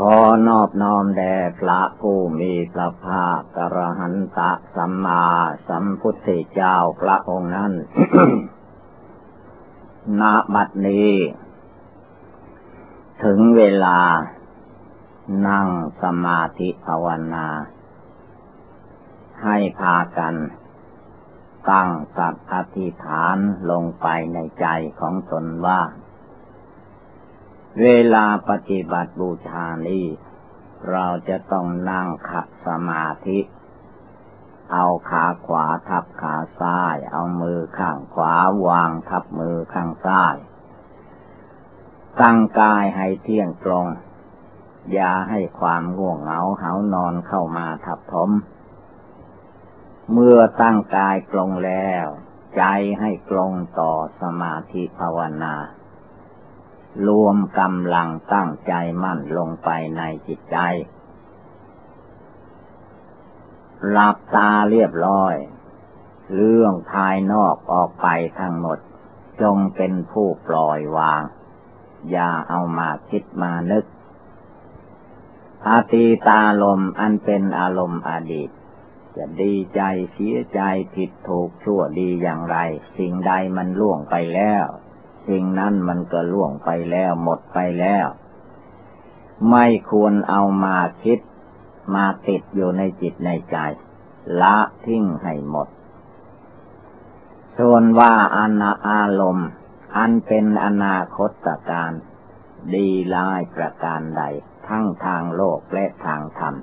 ขอนอบน้อมแด่พระผู้มีพระภาคกระหันตะสัมมาสัมพุทธเจ้าพระองค์นั้น ณ บัดนี้ ถึงเวลา นั่งสมาธิภาวนา ให้พากัน ตั้งสัตอธิษฐานลงไปในใจของตนว่า เวลาปฏิบัติบูชานี้ เราจะต้องนั่งขัดสมาธิ เอาขาขวาทับขาซ้าย เอามือข้างขวาวางทับมือข้างซ้าย ตั้งกายให้เที่ยงตรง อย่าให้ความง่วงเหงาเหานอนเข้ามาทับถม เมื่อตั้งกายตรงแล้ว ใจให้ตรงต่อสมาธิภาวนา รวมกำลังตั้งใจมั่นลงไปในจิตใจหลับตาเรียบร้อย เรื่องภายนอกออกไปทั้งหมด จงเป็นผู้ปล่อยวาง อย่าเอามาคิดมานึกอาตีตาลมอันเป็นอารมณ์อดีต จะดีใจเสียใจผิดถูกชั่วดีอย่างไร สิ่งใดมันล่วงไปแล้ว สิ่งนั้นมันก็ล่วงไปแล้วหมดไปแล้ว ไม่ควรเอามาคิด มาติดอยู่ในจิตในใจ ละทิ้งให้หมด ส่วนว่าอนาอารมณ์อันเป็นอนาคตการ ดีลายประการใด ทั้งทางโลกและทางธรรม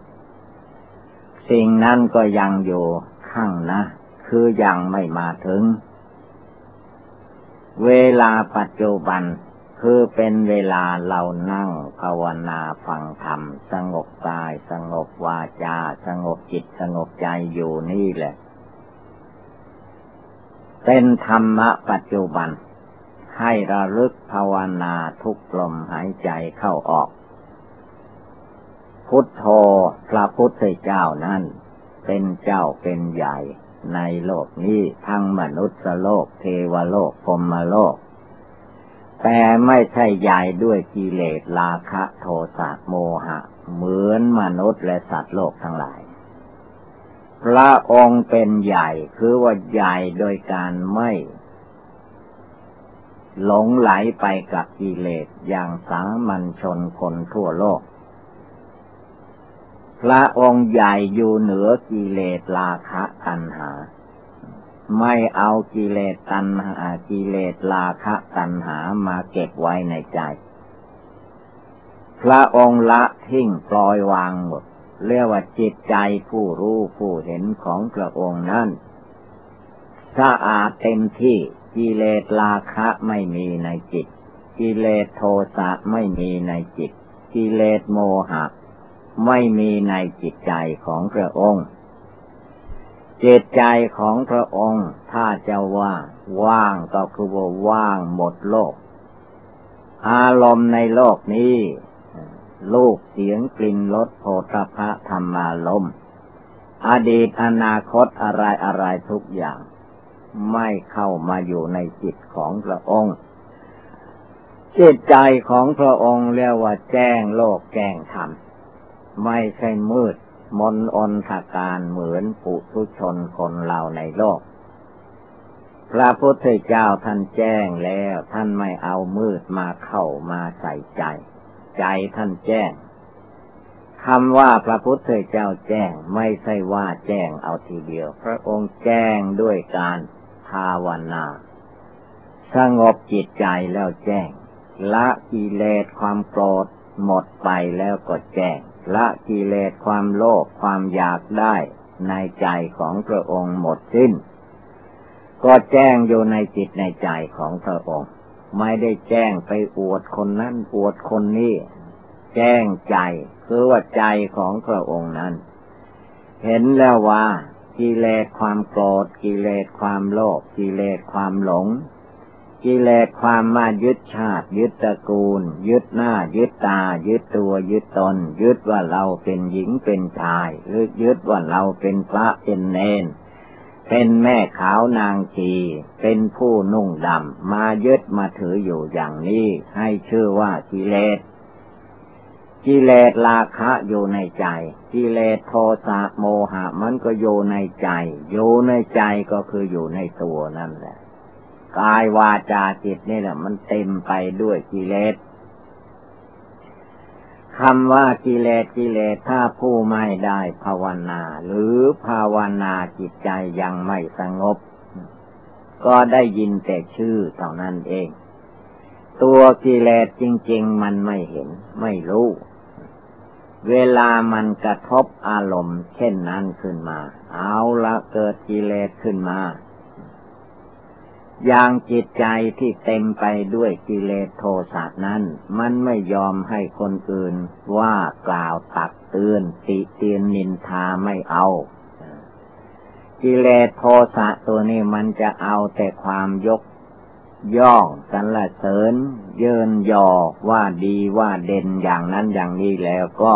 สิ่งนั้นก็ยังอยู่ข้างนะ คือยังไม่มาถึง เวลาปัจจุบันคือเป็นเวลาเรานั่งภาวนาฟังธรรม สงบกาย สงบวาจา สงบจิตสงบใจอยู่นี่แหละ เป็นธรรมะปัจจุบัน ให้ระลึกภาวนาทุกลมหายใจเข้าออก พุทโธพระพุทธเจ้านั้นเป็นเจ้าเป็นใหญ่ ในโลกนี้ทั้งมนุษย์โลก เทวโลกพรมโลก แต่ไม่ใช่ใหญ่ด้วยกิเลสราคะโทสะโมหะ เหมือนมนุษย์และสัตว์โลกทั้งหลาย พระองค์เป็นใหญ่คือว่าใหญ่โดยการไม่หลงไหลไปกับกิเลสอย่างสามัญชนคนทั่วโลก พระองค์ใหญ่อยู่เหนือกิเลสราคะตัณหา ไม่เอากิเลสตัณหากิเลสราคะตัณหามาเก็บไว้ในใจ พระองค์ละทิ้งปล่อยวางหมดเรียกว่าจิตใจผู้รู้ผู้เห็นของพระองค์นั้นสะอาดเต็มที่กิเลสราคะไม่มีในจิต กิเลสโทสะไม่มีในจิต กิเลสโมหะ ไม่มีในจิตใจของพระองค์ จิตใจของพระองค์ถ้าจะว่า ว่างก็คือว่าว่างหมดโลก อารมณ์ในโลกนี้ลูกเสียงกลิ่นรสโผฏฐะธรรมารมอดีตอนาคตอะไรอะไรทุกอย่าง ไม่เข้ามาอยู่ในจิตของพระองค์จิตใจของพระองค์เรียกว่าแจ้งโลกแจ้งธรรม ไม่ใช่มืด มนอนทาการเหมือนปุถุชนคนเราในโลก พระพุทธเจ้าท่านแจ้งแล้วท่านไม่เอามืดมาเข้ามาใส่ใจ ใจท่านแจ้งคำว่าพระพุทธเจ้าแจ้งไม่ใช่ว่าแจ้งเอาทีเดียว พระองค์แจ้งด้วยการภาวนา สงบจิตใจแล้วแจ้ง ละกิเลสความโกรธหมดไปแล้วก็แจ้ง ละกิเลสความโลภความอยากได้ในใจของพระองค์หมดสิ้น ก็แจ้งอยู่ในจิตในใจของพระองค์ ไม่ได้แจ้งไปอวดคนนั้นอวดคนนี้แจ้งใจคือว่าใจของพระองค์นั้น เห็นแล้วว่ากิเลสความโกรธกิเลสความโลภกิเลสความหลง กิเลสความมายึดชาติ ยึดตระกูล ยึดหน้า ยึดตา ยึดตัว ยึดตน ยึดว่าเราเป็นหญิงเป็นชาย หรือยึดว่าเราเป็นพระเป็นเนนเป็นแม่ขาวนางชี เป็นผู้นุ่งดำมายึดมาถืออยู่อย่างนี้ให้ชื่อว่ากิเลส กิเลสราคะอยู่ในใจ กิเลสโทสะโมหะมันก็อยู่ในใจ อยู่ในใจก็คืออยู่ในตัวนั่นแหละ กายวาจาจิตนี่แหละมันเต็มไปด้วยกิเลสคำว่ากิเลสกิเลสถ้าผู้ไม่ได้ภาวนา หรือภาวนาจิตใจยังไม่สงบ ก็ได้ยินแต่ชื่อเท่านั้นเอง ตัวกิเลสจริง ๆ มันไม่เห็น ไม่รู้ เวลามันกระทบอารมณ์ เช่นนั้นขึ้นมา เอาละเกิดกิเลสขึ้นมา อย่างจิตใจที่เต็มไปด้วยกิเลสโทสะนั้น มันไม่ยอมให้คนอื่นว่ากล่าวตักเตือนติเตียนนินทาไม่เอา กิเลสโทสะตัวนี้มันจะเอาแต่ความยกย่องสรรเสริญ เยินยอว่าดีว่าเด่นอย่างนั้นอย่างนี้แล้วก็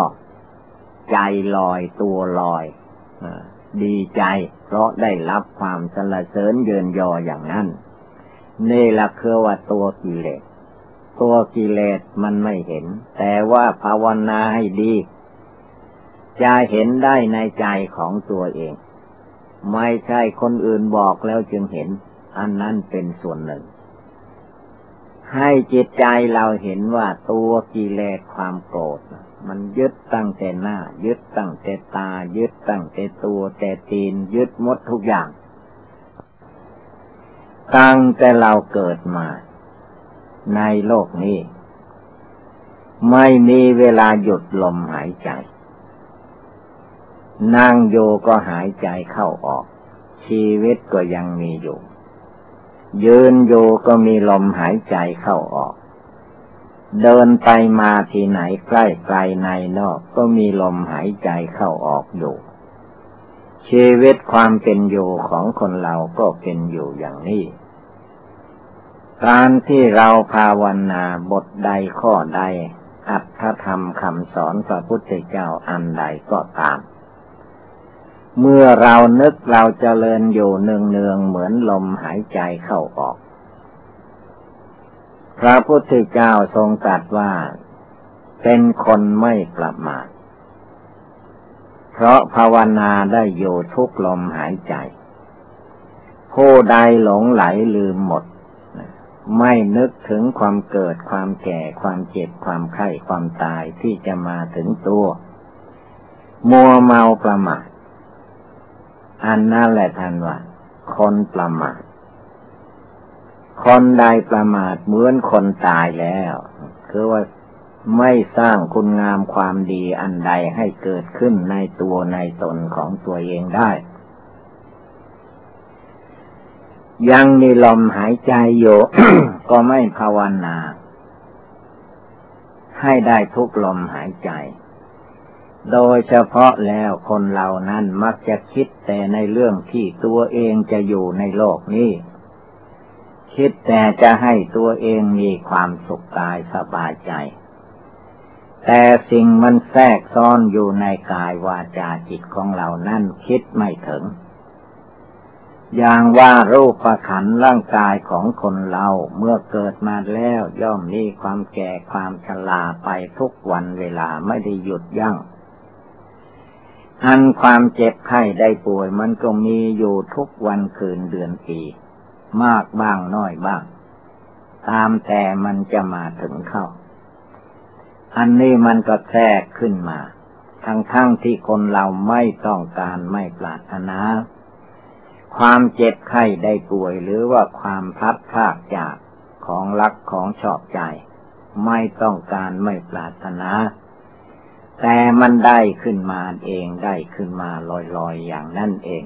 ใจลอยตัวลอยดีใจ เพราะได้รับความสรรเสริญเยินยออย่างนั้น นี่ละคือว่าตัวกิเลส ตัวกิเลสมันไม่เห็น แต่ว่าภาวนาให้ดี จะเห็นได้ในใจของตัวเอง ไม่ใช่คนอื่นบอกแล้วจึงเห็น อันนั้นเป็นส่วนหนึ่ง ให้จิตใจเราเห็นว่าตัวกิเลสความโกรธมันยึดตั้งแต่หน้า ยึดตั้งแต่ตา ยึดตั้งแต่ตัวแต่ตีน ยึดมดทุกอย่าง ตั้งแต่เราเกิดมา ในโลกนี้ ไม่มีเวลาหยุดลมหายใจ นั่งโยก็หายใจเข้าออก ชีวิตก็ยังมีอยู่ ยืนโยก็มีลมหายใจเข้าออก เดินไปมาที่ไหนใกล้ไกลในนอกก็มีลมหายใจเข้าออกอยู่ ชีวิตความเป็นอยู่ของคนเราก็เป็นอยู่อย่างนี้ การที่เราภาวนาบทใดข้อใด อัตถธรรมคำสอนพระพุทธเจ้าอันใดก็ตาม เมื่อเรานึกเราจเจริญอยู่เนืองเนืองเหมือนลมหายใจเข้าออก พระพุทธเจ้าทรงตรัสว่า เป็นคนไม่ประมาท เพราะภาวนาได้อยู่ทุกลมหายใจ ผู้ใดหลงไหลลืมหมด ไม่นึกถึงความเกิดความแก่ความเจ็บความไข้ความตายที่จะมาถึงตัว มัวเมาประมาทอันนั่นแหละท่านว่าคนประมาทคนใดประมาทเหมือนคนตายแล้ว คือว่า ไม่สร้างคุณงามความดีอันใดให้เกิดขึ้นในตัวในตนของตัวเองได้ ยังมีลมหายใจอยู่ก็ไม่ภาวนา ให้ได้ทุกลมหายใจ โดยเฉพาะแล้วคนเหล่านั้นมักจะคิดแต่ในเรื่องที่ตัวเองจะอยู่ในโลกนี้คิดแต่จะให้ตัวเองมีความสุขกายสบายใจ แต่สิ่งมันแทรกซ้อนอยู่ในกายวาจาจิตของเรานั่นคิดไม่ถึง อย่างว่ารูปประขันร่างกายของคนเราเมื่อเกิดมาแล้วย่อมมีความแก่ความชราไปทุกวันเวลาไม่ได้หยุดยัง้งอันความเจ็บไข้ได้ป่วยมันก็มีอยู่ทุกวันคืนเดือนปีมากบ้างน้อยบ้าง ตามแต่มันจะมาถึงเข้า อันนี้มันก็แทรกขึ้นมา ทั้งๆทที่คนเราไม่ต้องการไม่ปรารถนา ความเจ็บไข้ได้ป่วยหรือว่าความพัดพลากจากของรักของชอบใจ ไม่ต้องการไม่ปรารถนา แต่มันได้ขึ้นมาเองได้ขึ้นมาลอยๆอย่างนั่นเอง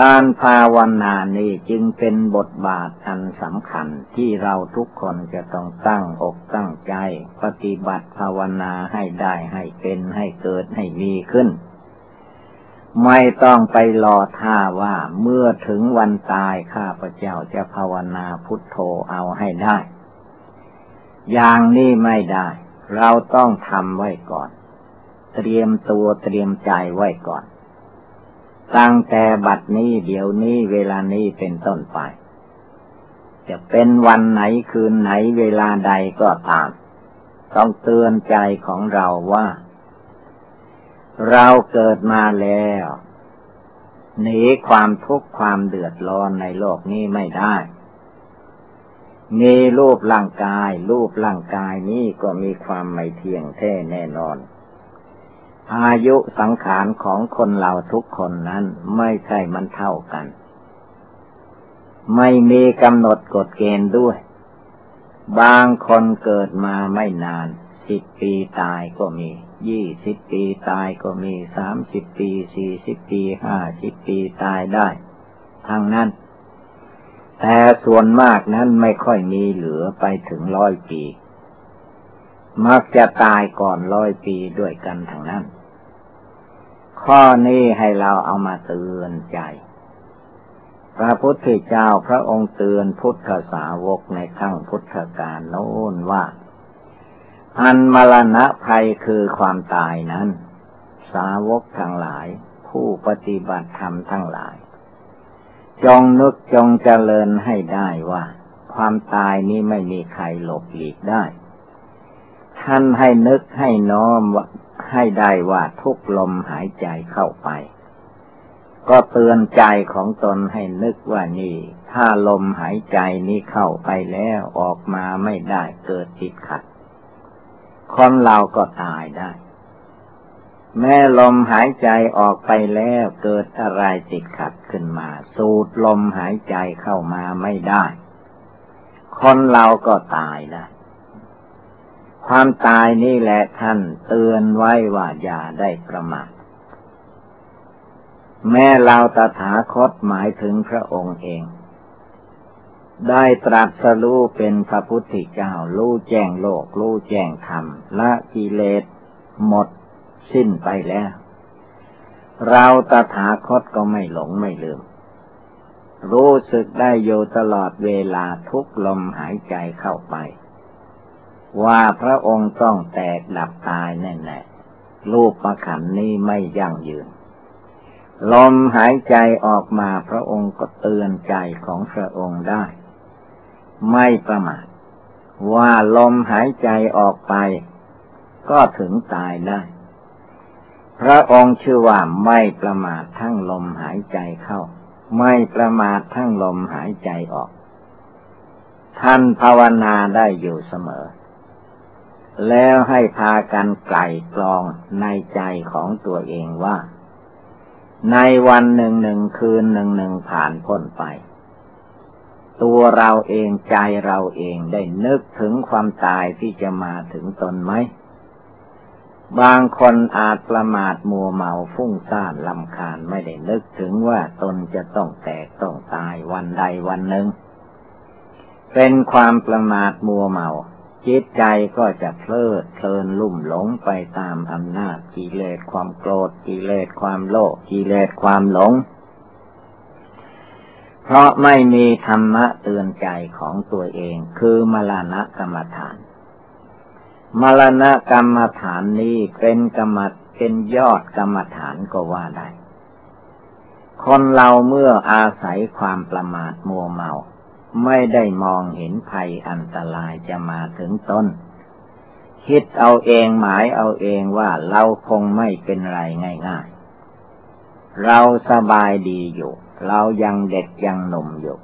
การภาวนานี้จึงเป็นบทบาทอันสำคัญที่เราทุกคนจะต้องตั้งอกตั้งใจ ปฏิบัติภาวนาให้ได้ให้เป็นให้เกิดให้มีขึ้น ไม่ต้องไปรอท่าว่าเมื่อถึงวันตายข้าพเจ้าจะภาวนาพุทโธเอาให้ได้ อย่างนี้ไม่ได้ เราต้องทำไว้ก่อน เตรียมตัวเตรียมใจไว้ก่อน ตั้งแต่บัดนี้เดี๋ยวนี้เวลานี้เป็นต้นไป จะเป็นวันไหนคืนไหนเวลาใดก็ตาม ต้องเตือนใจของเราว่า เราเกิดมาแล้วหนีความทุกข์ความเดือดร้อนในโลกนี้ไม่ได้ มีรูปร่างกาย รูปร่างกายนี้ก็มีความไม่เที่ยงแท้แน่นอน อายุสังขารของคนเราทุกคนนั้นไม่ใช่มันเท่ากัน ไม่มีกำหนดกฎเกณฑ์ด้วย บางคนเกิดมาไม่นานสิบปีตายก็มี ยี่สิบปีตายก็มีสามสิบปีสี่สิบปีห้าสิบปีตายได้ ทั้งนั้น แต่ส่วนมากนั้นไม่ค่อยมีเหลือไปถึงร้อยปี มักจะตายก่อนร้อยปีด้วยกันทั้งนั้น ข้อนี้ให้เราเอามาเตือนใจ พระพุทธเจ้าพระองค์เตือนพุทธสาวกในขั้งพุทธกาลโน้นว่า อันมรณะภัยคือความตายนั้น สาวกทั้งหลาย ผู้ปฏิบัติธรรมทั้งหลาย จงนึกจงเจริญให้ได้ว่า ความตายนี้ไม่มีใครหลบหลีกได้ ท่านให้นึกให้น้อมให้ได้ว่าทุกลมหายใจเข้าไป ก็เตือนใจของตนให้นึกว่านี่ ถ้าลมหายใจนี้เข้าไปแล้วออกมาไม่ได้เกิดติดขัด คนเราก็ตายได้ แม่ลมหายใจออกไปแล้วเกิดอะไรติดขัดขึ้นมา สูดลมหายใจเข้ามาไม่ได้ คนเราก็ตายได้ ความตายนี่แหละท่านเตือนไว้ว่าอย่าได้ประมาทแม่เราตถาคตหมายถึงพระองค์เอง ได้ตรัสรู้เป็นพระพุทธเจ้ารู้แจ้งโลกรู้แจ้งธรรมละกิเลสหมดสิ้นไปแล้ว เราตถาคตก็ไม่หลงไม่ลืม รู้สึกได้อยู่ตลอดเวลาทุกลมหายใจเข้าไป ว่าพระองค์ต้องแตกดับตายแน่ๆรูปประขันนี้ไม่ยั่งยืน ลมหายใจออกมาพระองค์ก็เตือนใจของพระองค์ได้ ไม่ประมาทว่าลมหายใจออกไป ก็ถึงตายได้ พระองค์ชื่อว่าไม่ประมาททั้งลมหายใจเข้า ไม่ประมาททั้งลมหายใจออก ท่านภาวนาได้อยู่เสมอ แล้วให้พากันไกลกรองในใจของตัวเองว่า ในวันหนึ่งหนึ่งคืนหนึ่งหนึ่งผ่านพ้นไป ตัวเราเองใจเราเองได้นึกถึงความตายที่จะมาถึงตนไหม บางคนอาจประมาทมัวเมาฟุ้งซ่านลำคาญไม่ได้นึกถึงว่าตนจะต้องแตกต้องตายวันใดวันหนึ่ง เป็นความประมาทมัวเมา จิตใจก็จะเพลิดเพลินลุ่มหลงไปตามอำนาจกิเลสความโกรธกิเลสความโลภกิเลสความหลง เพราะไม่มีธรรมะเตือนใจของตัวเองคือมรณะกรรมฐาน มรณะกรรมฐานนี้เป็นกรรมเป็นยอดกรรมฐานก็ว่าได้ คนเราเมื่ออาศัยความประมาทมัวเมา ไม่ได้มองเห็นภัยอันตรายจะมาถึงต้นคิดเอาเองหมายเอาเองว่าเราคงไม่เป็นไรง่ายๆ เราสบายดีอยู่ เรายังเด็กยังหนุ่มอยู่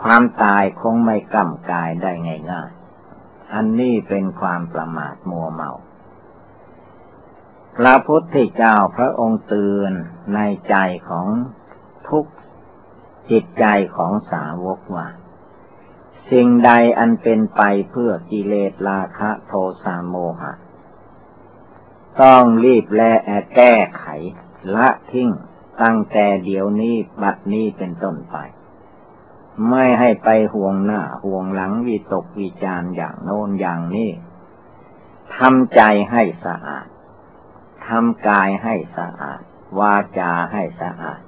ความตายคงไม่กล้ำกายได้ง่ายๆ อันนี้เป็นความประมาทมัวเมา พระพุทธเจ้าพระองค์เตือนในใจของทุก จิตใจของสาวกว่า สิ่งใดอันเป็นไปเพื่อกิเลสราคะโทสะโมหะ ต้องรีบและแก้ไข ละทิ้งตั้งแต่เดี๋ยวนี้บัดนี้เป็นต้นไป ไม่ให้ไปห่วงหน้าห่วงหลังวิตกวิจารอย่างโน้นอย่างนี้ทำใจให้สะอาดทำกายให้สะอาด วาจาให้สะอาด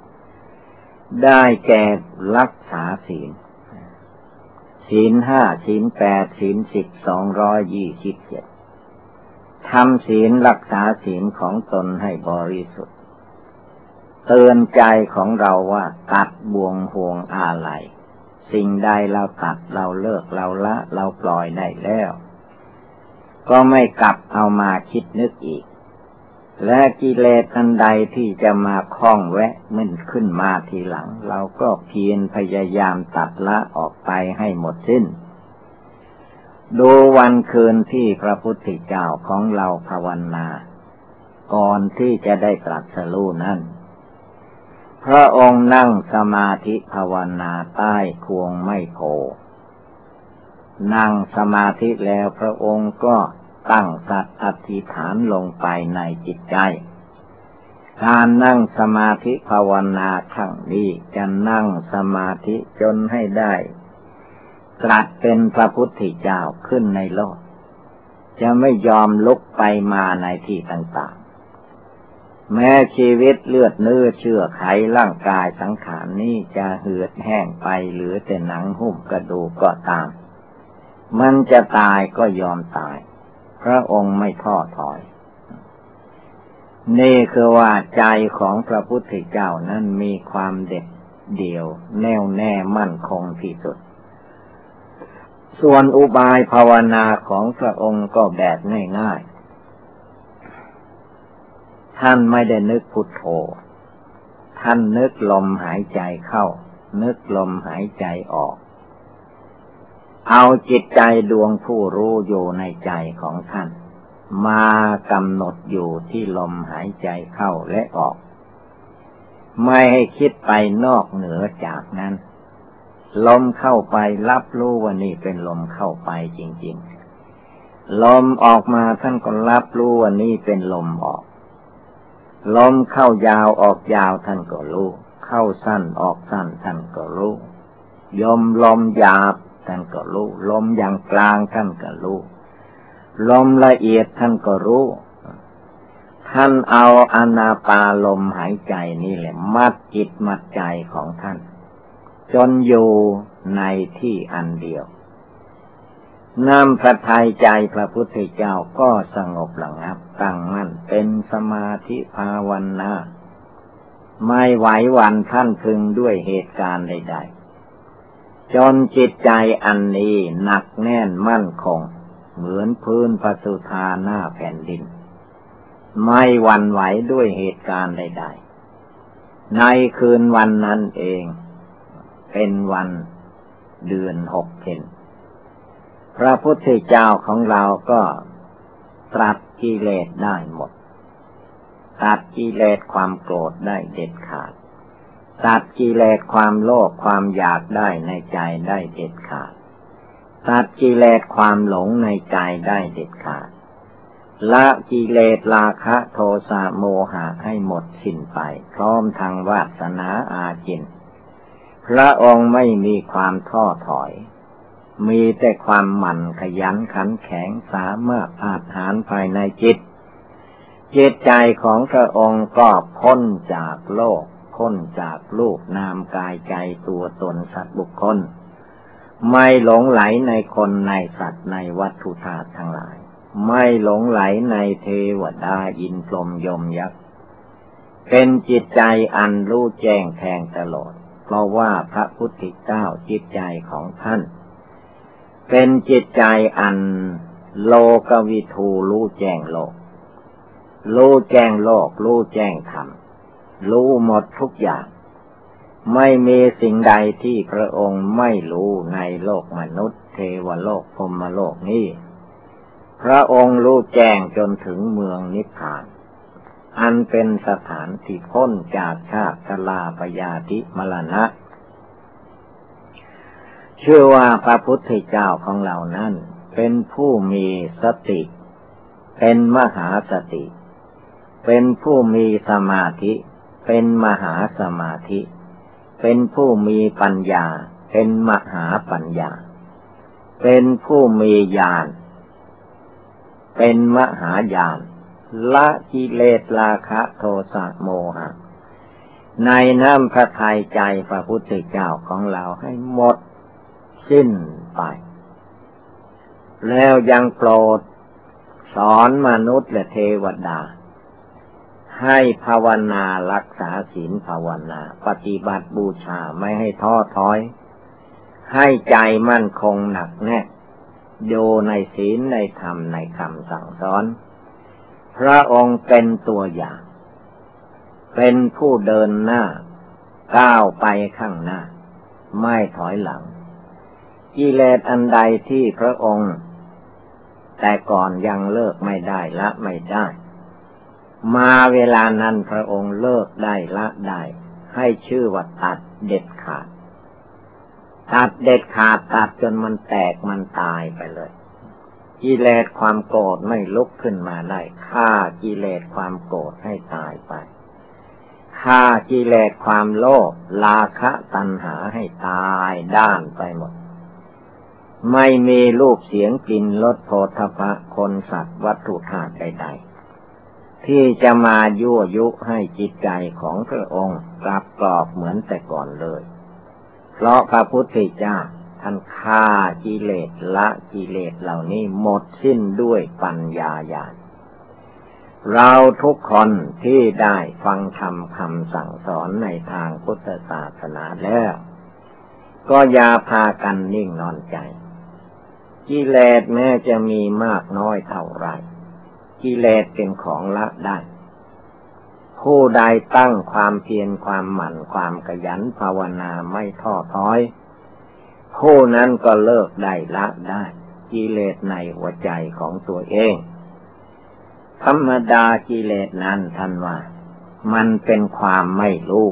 ได้แก่รักษาศีลศีลห้าศีลแปดศีลสิบสองร้อยยี่สิบเจ็ดทำศีลรักษาศีลของตนให้บริสุทธิ์ เตือนใจของเราว่าตัดบ่วงห่วงอะไรสิ่งใดเราตัดเราเลิกเราละเราปล่อยได้แล้ว ก็ไม่กลับเอามาคิดนึกอีก และกิเลสอันใดที่จะมาคล้องแวะมันขึ้นมาทีหลัง เราก็เพียรพยายามตัดละออกไปให้หมดสิ้น ดูวันคืนที่พระพุทธเจ้าของเราภาวนา ก่อนที่จะได้ตรัสรู้นั้น พระองค์นั่งสมาธิภาวนาใต้ควงไม่โพนั่งสมาธิแล้วพระองค์ก็ ตั้งสัตอธิษฐานลงไปในจิตใจ การนั่งสมาธิภาวนาครั้งนี้จะนั่งสมาธิจนให้ได้ตรัสเป็นพระพุทธเจ้าขึ้นในโลก จะไม่ยอมลุกไปมาในที่ต่างๆ แม้ชีวิตเลือดเนื้อเชื่อไขร่างกายสังขารนี้จะเหือดแห้งไปหรือแต่หนังหุ้มกระดูกก็ตาม มันจะตายก็ยอมตาย พระองค์ไม่ท้อถอย นี่คือว่าใจของพระพุทธเจ้านั้นมีความเด็ดเดี่ยว แน่วแน่มั่นคงที่สุด ส่วนอุบายภาวนาของพระองค์ก็แบบง่ายๆ ท่านไม่ได้นึกพุทโธ ท่านนึกลมหายใจเข้า นึกลมหายใจออก เอาจิตใจดวงผู้รู้อยู่ในใจของท่าน มากำหนดอยู่ที่ลมหายใจเข้าและออก ไม่ให้คิดไปนอกเหนือจากนั้น ลมเข้าไปรับรู้ว่านี่เป็นลมเข้าไปจริง ๆ ลมออกมาท่านก็รับรู้ว่านี่เป็นลมออก ลมเข้ายาวออกยาวท่านก็รู้ เข้าสั้นออกสั้นท่านก็รู้ยมลมหยาบ ท่านก็รู้ ลมอย่างกลางท่านก็รู้ ลมละเอียดท่านก็รู้ ท่านเอาอนาปาลมหายใจนี่แหละ มัดจิตมัดใจของท่าน จนอยู่ในที่อันเดียวน้ำพระทัยใจพระพุทธเจ้าก็สงบหลังับ ตั้งมั่นเป็นสมาธิภาวนาไม่ไหววันท่านพึงด้วยเหตุการณ์ใด จนจิตใจอันนี้หนักแน่นมั่นคง เหมือนพื้นปสุธาหน้าแผ่นดิน ไม่หวั่นไหวด้วยเหตุการณ์ใด ๆ ในคืนวันนั้นเอง เป็นวันเดือนหกเพ็นพระพุทธเจ้าของเราก็ตรัสกิเลสได้หมด ตัดกิเลสความโกรธได้เด็ดขาด ตัดกิเลสความโลภความอยากได้ในใจได้เด็ดขาดตัดกิเลสความหลงในใจได้เด็ดขาดละกิเลสราคะโทสะโมหะให้หมดสิ้นไป พร้อมทางวาสนาอาจิน พระองค์ไม่มีความท้อถอย มีแต่ความหมั่นขยันขันแข็งสามารถอาหารภายในจิต จิตใจของพระองค์ก็พ้นจากโลก พ้นจากลูกนามกายใจตัวตนสัตว์บุคคล ไม่หลงไหลในคนในสัตว์ในวัตถุธาตุทั้งหลาย ไม่หลงไหลในเทวดาอินพรมยมยักษ์เป็นจิตใจอันรู้แจ้งแทงตลอด เพราะว่าพระพุทธเจ้าจิตใจของท่าน เป็นจิตใจอันโลกวิทูรู้แจ้งโลกรู้แจ้งโลกรู้แจ้งธรรม รู้หมดทุกอย่าง ไม่มีสิ่งใดที่พระองค์ไม่รู้ในโลกมนุษย์ เทวโลกพรมโลกนี้ พระองค์รู้แจ้งจนถึงเมืองนิพพาน อันเป็นสถานที่พ้นจากชาติชลาปยาธิมรณะเชื่อว่าพระพุทธเจ้าของเรานั้น เป็นผู้มีสติ เป็นมหาสติ เป็นผู้มีสมาธิ เป็นมหาสมาธิ เป็นผู้มีปัญญา เป็นมหาปัญญา เป็นผู้มีญาณ เป็นมหาญาณละกิเลสราคะโทสะโมหะ ในน้ำพระทัยใจพระพุทธเจ้าของเราให้หมด สิ้นไป แล้วยังโปรด สอนมนุษย์และเทวดา ให้ภาวนารักษาศีลภาวนา ปฏิบัติบูชาไม่ให้ท้อถอย ให้ใจมั่นคงหนักแน่โยในศีลในธรรมในคำสั่งสอน พระองค์เป็นตัวอย่าง เป็นผู้เดินหน้า ก้าวไปข้างหน้า ไม่ถอยหลัง กิเลสอันใดที่พระองค์ แต่ก่อนยังเลิกไม่ได้ละไม่ได้ มาเวลานั้นพระองค์เลิกได้ละได้ ให้ชื่อว่าตัดเด็ดขาด ตัดเด็ดขาดตัดจนมันแตกมันตายไปเลยกิเลสความโกรธไม่ลุกขึ้นมาได้ฆ่ากิเลสความโกรธให้ตายไปฆ่ากิเลสความโลภราคะตัณหาให้ตายด้านไปหมด ไม่มีรูปเสียงกลิ่นรสโผฏฐะคนสัตว์วัตถุธาตุใดๆ ที่จะมายั่วยุให้จิตใจของพระองค์กลับกรอบเหมือนแต่ก่อนเลย เพราะพระพุทธเจ้าท่านฆ่ากิเลสละกิเลสเหล่านี้หมดสิ้นด้วยปัญญาญาณเราทุกคนที่ได้ฟังธรรมคำสั่งสอนในทางพุทธศาสนาแล้ว ก็อย่าพากันนิ่งนอนใจ กิเลสแม้จะมีมากน้อยเท่าไร กิเลสเป็นของละได้ ผู้ใดตั้งความเพียรความหมั่นความขยันภาวนาไม่ท้อถอย ผู้นั้นก็เลิกได้ละได้กิเลสในหัวใจของตัวเอง ธรรมดากิเลสนั้นท่านว่า มันเป็นความไม่รู้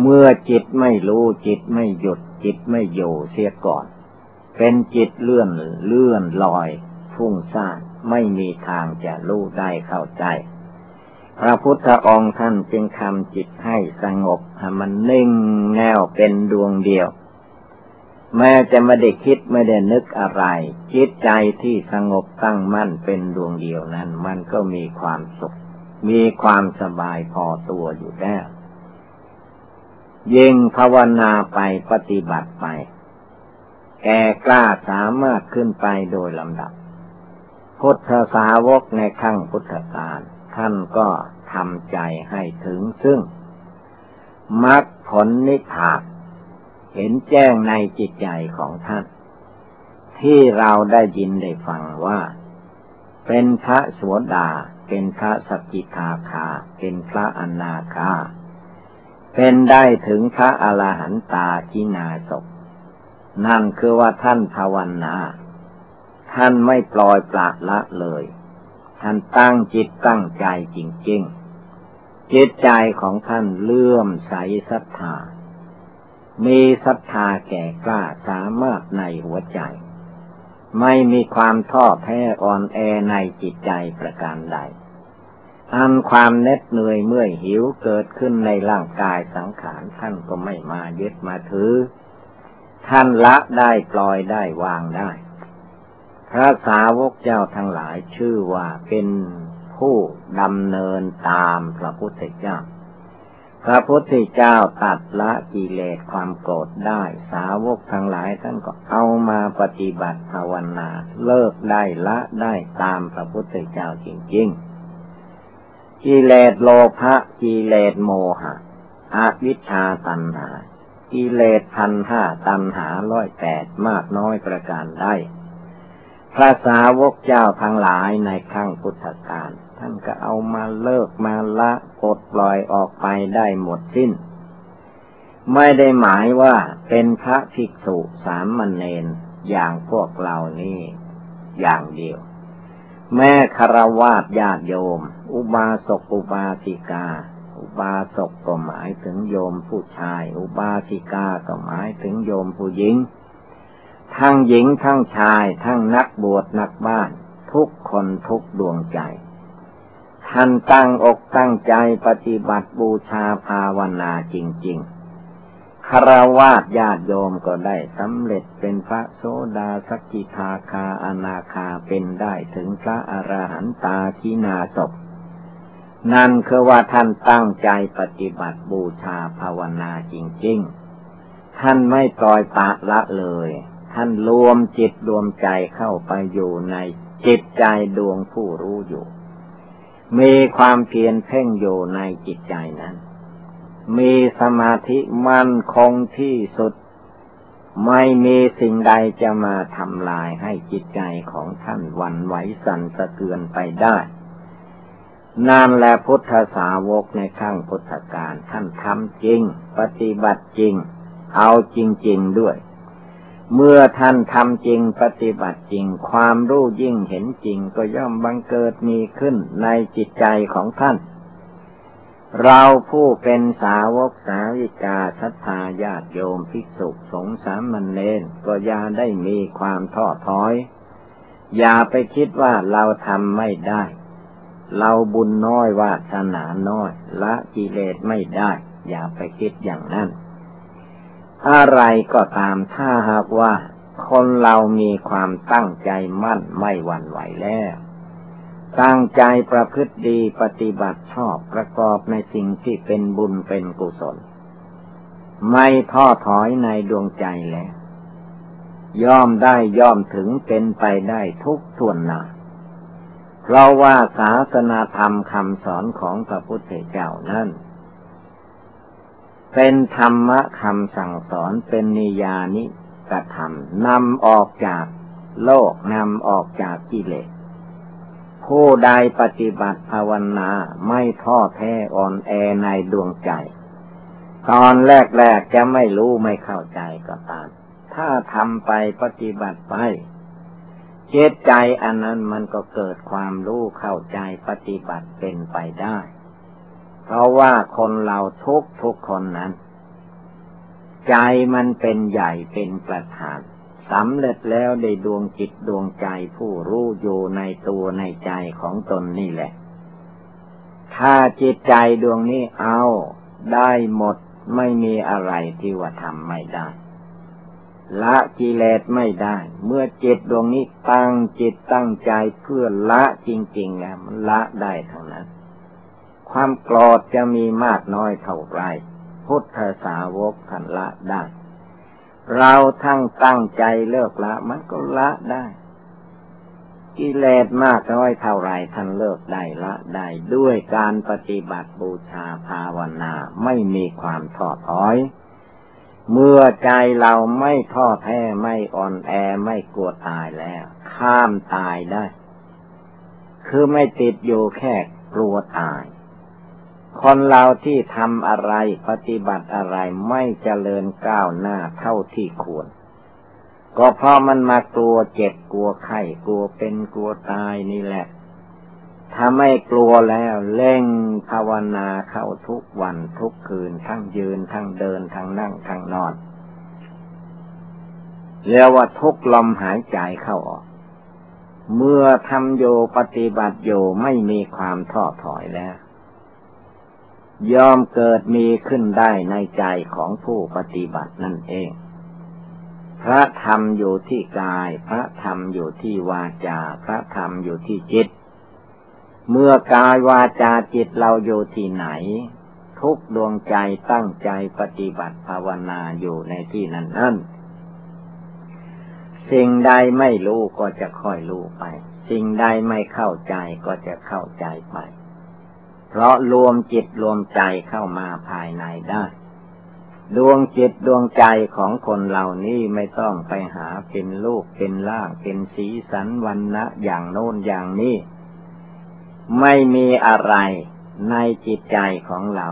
เมื่อจิตไม่รู้จิตไม่หยุดจิตไม่อยู่เสียก่อน เป็นจิตเลื่อนเลื่อนลอย ฟุ้งซ่าน ไม่มีทางจะรู้ได้เข้าใจ พระพุทธองค์ท่านจึงทำจิตให้สงบให้มันนิ่งแน่วเป็นดวงเดียว แม้จะไม่ได้คิดไม่ได้นึกอะไร จิตใจที่สงบตั้งมั่นเป็นดวงเดียวนั้น มันก็มีความสุข มีความสบายพอตัวอยู่แล้วยิ่งภาวนาไปปฏิบัติไป แก่กล้าสามารถขึ้นไปโดยลำดับ พุทธสาวกในขั้งพุทธกาลท่านก็ทำใจให้ถึงซึ่งมรรคผลนิพพานเห็นแจ้งในจิตใจของท่าน ที่เราได้ยินได้ฟังว่า เป็นพระสวดา เป็นพระสกิทาคา เป็นพระอนาคา เป็นได้ถึงพระอรหันตาจินาศนั่นคือว่าท่านภาวนา ท่านไม่ปล่อยปละละเลย ท่านตั้งจิตตั้งใจจริงๆ จิตใจของท่านเลื่อมใสศรัทธา มีศรัทธาแก่กล้าสามารถในหัวใจ ไม่มีความท้อแท้อ่อนแอในจิตใจประการใดอันความเน็ดเหนื่อยเมื่อยหิวเกิดขึ้นในร่างกายสังขารท่านก็ไม่มายึดมาถือ ท่านละได้ปล่อยได้วางได้ พระสาวกเจ้าทั้งหลายชื่อว่าเป็นผู้ดำเนินตามพระพุทธเจ้า พระพุทธเจ้าตัดละกิเลสความโกรธได้ สาวกทั้งหลายท่านก็เอามาปฏิบัติภาวนา เลิกได้ละได้ตามพระพุทธเจ้าจริงๆ กิเลสโลภะกิเลสโมหะอวิชชาตัณหา กิเลสพันห้าตัณหาร้อยแปดมากน้อยประการได้ พระสาวกเจ้าทั้งหลายในขั้งพุทธกาลท่านก็เอามาเลิกมาละปลดปล่อยออกไปได้หมดสิ้น ไม่ได้หมายว่าเป็นพระภิกษุสามมณเณรอย่างพวกเรานี่อย่างเดียว แม่คารวาสญาติโยม อุบาสกอุบาสิกา อุบาสกก็หมายถึงโยมผู้ชาย อุบาสิกาก็หมายถึงโยมผู้หญิง ทั้งหญิงทั้งชาย ทั้งนักบวชนักบ้าน ทุกคนทุกดวงใจ ท่านตั้งอกตั้งใจปฏิบัติบูชาภาวนาจริง ๆคารวาสญาติโยมก็ได้สำเร็จเป็นพระโสดาสกิทาคาอนาคาเป็นได้ถึงพระอรหันตาทินาศนั่นคือว่าท่านตั้งใจปฏิบัติบูชาภาวนาจริง ๆ ท่านไม่ปล่อยปะละเลย ท่านรวมจิตรวมใจเข้าไปอยู่ในจิตใจดวงผู้รู้อยู่ มีความเพียรเพ่งอยู่ในจิตใจนั้น มีสมาธิมั่นคงที่สุด ไม่มีสิ่งใดจะมาทำลายให้จิตใจของท่านวันไหวสั่นสะเทือนไปได้นั่นแหละพุทธสาวกในข้างพุทธการท่านทำจริง ปฏิบัติจริง เอาจริง ๆ ด้วย เมื่อท่านทำจริงปฏิบัติจริง ความรู้ยิ่งเห็นจริงก็ย่อมบังเกิดมีขึ้นในจิตใจของท่าน เราผู้เป็นสาวกสาวิกาสัทธาญาติโยมภิกษุสงสามมันเนนก็อย่าได้มีความท้อถอย อย่าไปคิดว่าเราทำไม่ได้ เราบุญน้อยวาสนาน้อยละกิเลสไม่ได้ อย่าไปคิดอย่างนั้น อะไรก็ตามถ้าหากว่า คนเรามีความตั้งใจมั่นไม่หวั่นไหวแล้ว ตั้งใจประพฤติดีปฏิบัติชอบประกอบในสิ่งที่เป็นบุญเป็นกุศล ไม่ท้อถอยในดวงใจแล้ว ย่อมได้ย่อมถึงเป็นไปได้ทุกส่วนหนาเพราะว่าศาสนาธรรมคำสอนของพระพุทธเจ้านั้น เป็นธรรมะคำสั่งสอนเป็นนิยานิกระทำนำออกจากโลกนำออกจากกิเลสผู้ใดปฏิบัติภาวนาไม่ท้อแท้อ่อนแอในดวงใจ ตอนแรกๆจะไม่รู้ไม่เข้าใจก็ตาม ถ้าทำไปปฏิบัติไปเจตใจอันนั้นมันก็เกิดความรู้เข้าใจปฏิบัติเป็นไปได้ ราะว่าคนเราทุกทุกคนนั้น ใจมันเป็นใหญ่เป็นประธานสำเร็จแล้วได้ดวงจิตดวงใจผู้รู้อยู่ในตัวในใจของตนนี่แหละ ถ้าจิตใจดวงนี้เอาได้หมดไม่มีอะไรที่ว่าทำไม่ได้ ละกิเลสไม่ได้ เมื่อจิตดวงนี้ตั้งจิตตั้งใจเพื่อละจริง ๆ แล้วมันละได้ทั้งนั้น ความโกรธจะมีมากน้อยเท่าไร พุทธสาวกท่านละได้ เราทั้งตั้งใจเลิกละมันก็ละได้ กิเลสมากน้อยเท่าไรท่านเลิกได้ละได้ด้วยการปฏิบัติบูชาภาวนาไม่มีความท้อถอย เมื่อใจเราไม่ท้อแท้ไม่อ่อนแอไม่กลัวตายแล้ว ข้ามตายได้ คือไม่ติดอยู่แค่กลัวตาย คนเราที่ทำอะไรปฏิบัติอะไรไม่เจริญก้าวหน้าเท่าที่ควร ก็เพราะมันมากลัวเจ็บกลัวไข้กลัวเป็นกลัวตายนี่แหละ ถ้าไม่กลัวแล้วเล่งภาวนาเข้าทุกวันทุกคืนทั้งยืนทั้งเดินทั้งนั่งทั้งนอนเรียกว่าทุกลมหายใจเข้าออก เมื่อทำโยปฏิบัติโยไม่มีความท้อถอยแล้ว ยอมเกิดมีขึ้นได้ในใจของผู้ปฏิบัตินั่นเอง พระธรรมอยู่ที่กาย พระธรรมอยู่ที่วาจา พระธรรมอยู่ที่จิต เมื่อกายวาจาจิตเราอยู่ที่ไหน ทุกดวงใจตั้งใจปฏิบัติภาวนาอยู่ในที่นั้นนั่นสิ่งใดไม่รู้ก็จะค่อยรู้ไป สิ่งใดไม่เข้าใจก็จะเข้าใจไป เพราะรวมจิตรวมใจเข้ามาภายในได้ ดวงจิตดวงใจของคนเหล่านี้ไม่ต้องไปหาเป็นลูกเป็นล่างเป็นสีสันวันนะอย่างโน้นอย่างนี้ ไม่มีอะไรในจิตใจของเรา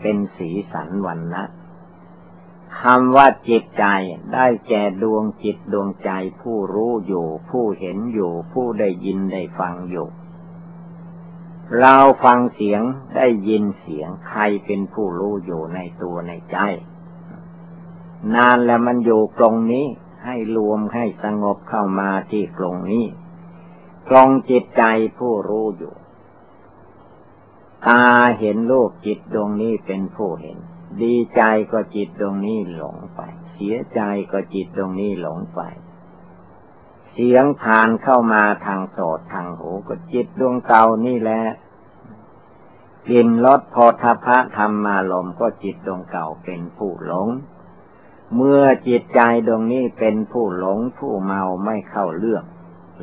เป็นสีสันวันนะคำว่าจิตใจได้แก่ดวงจิตดวงใจผู้รู้อยู่ ผู้เห็นอยู่ ผู้ได้ยินได้ฟังอยู่ เราฟังเสียงได้ยินเสียงใครเป็นผู้รู้อยู่ในตัวในใจ นานแล้วมันอยู่ตรงนี้ ให้รวมให้สงบเข้ามาที่ตรงนี้ตรงจิตใจผู้รู้อยู่ ตาเห็นโลกจิตดวงนี้เป็นผู้เห็น ดีใจก็จิตตรงนี้หลงไป เสียใจก็จิตตรงนี้หลงไป เสียงผ่านเข้ามาทางโสดทางหูก็จิตดวงเก่านี่แหละกลิ่นรสพอทพะธรรมาลมก็จิตดวงเก่าเป็นผู้หลง เมื่อจิตใจดวงนี้เป็นผู้หลงผู้เมาไม่เข้าเรื่อง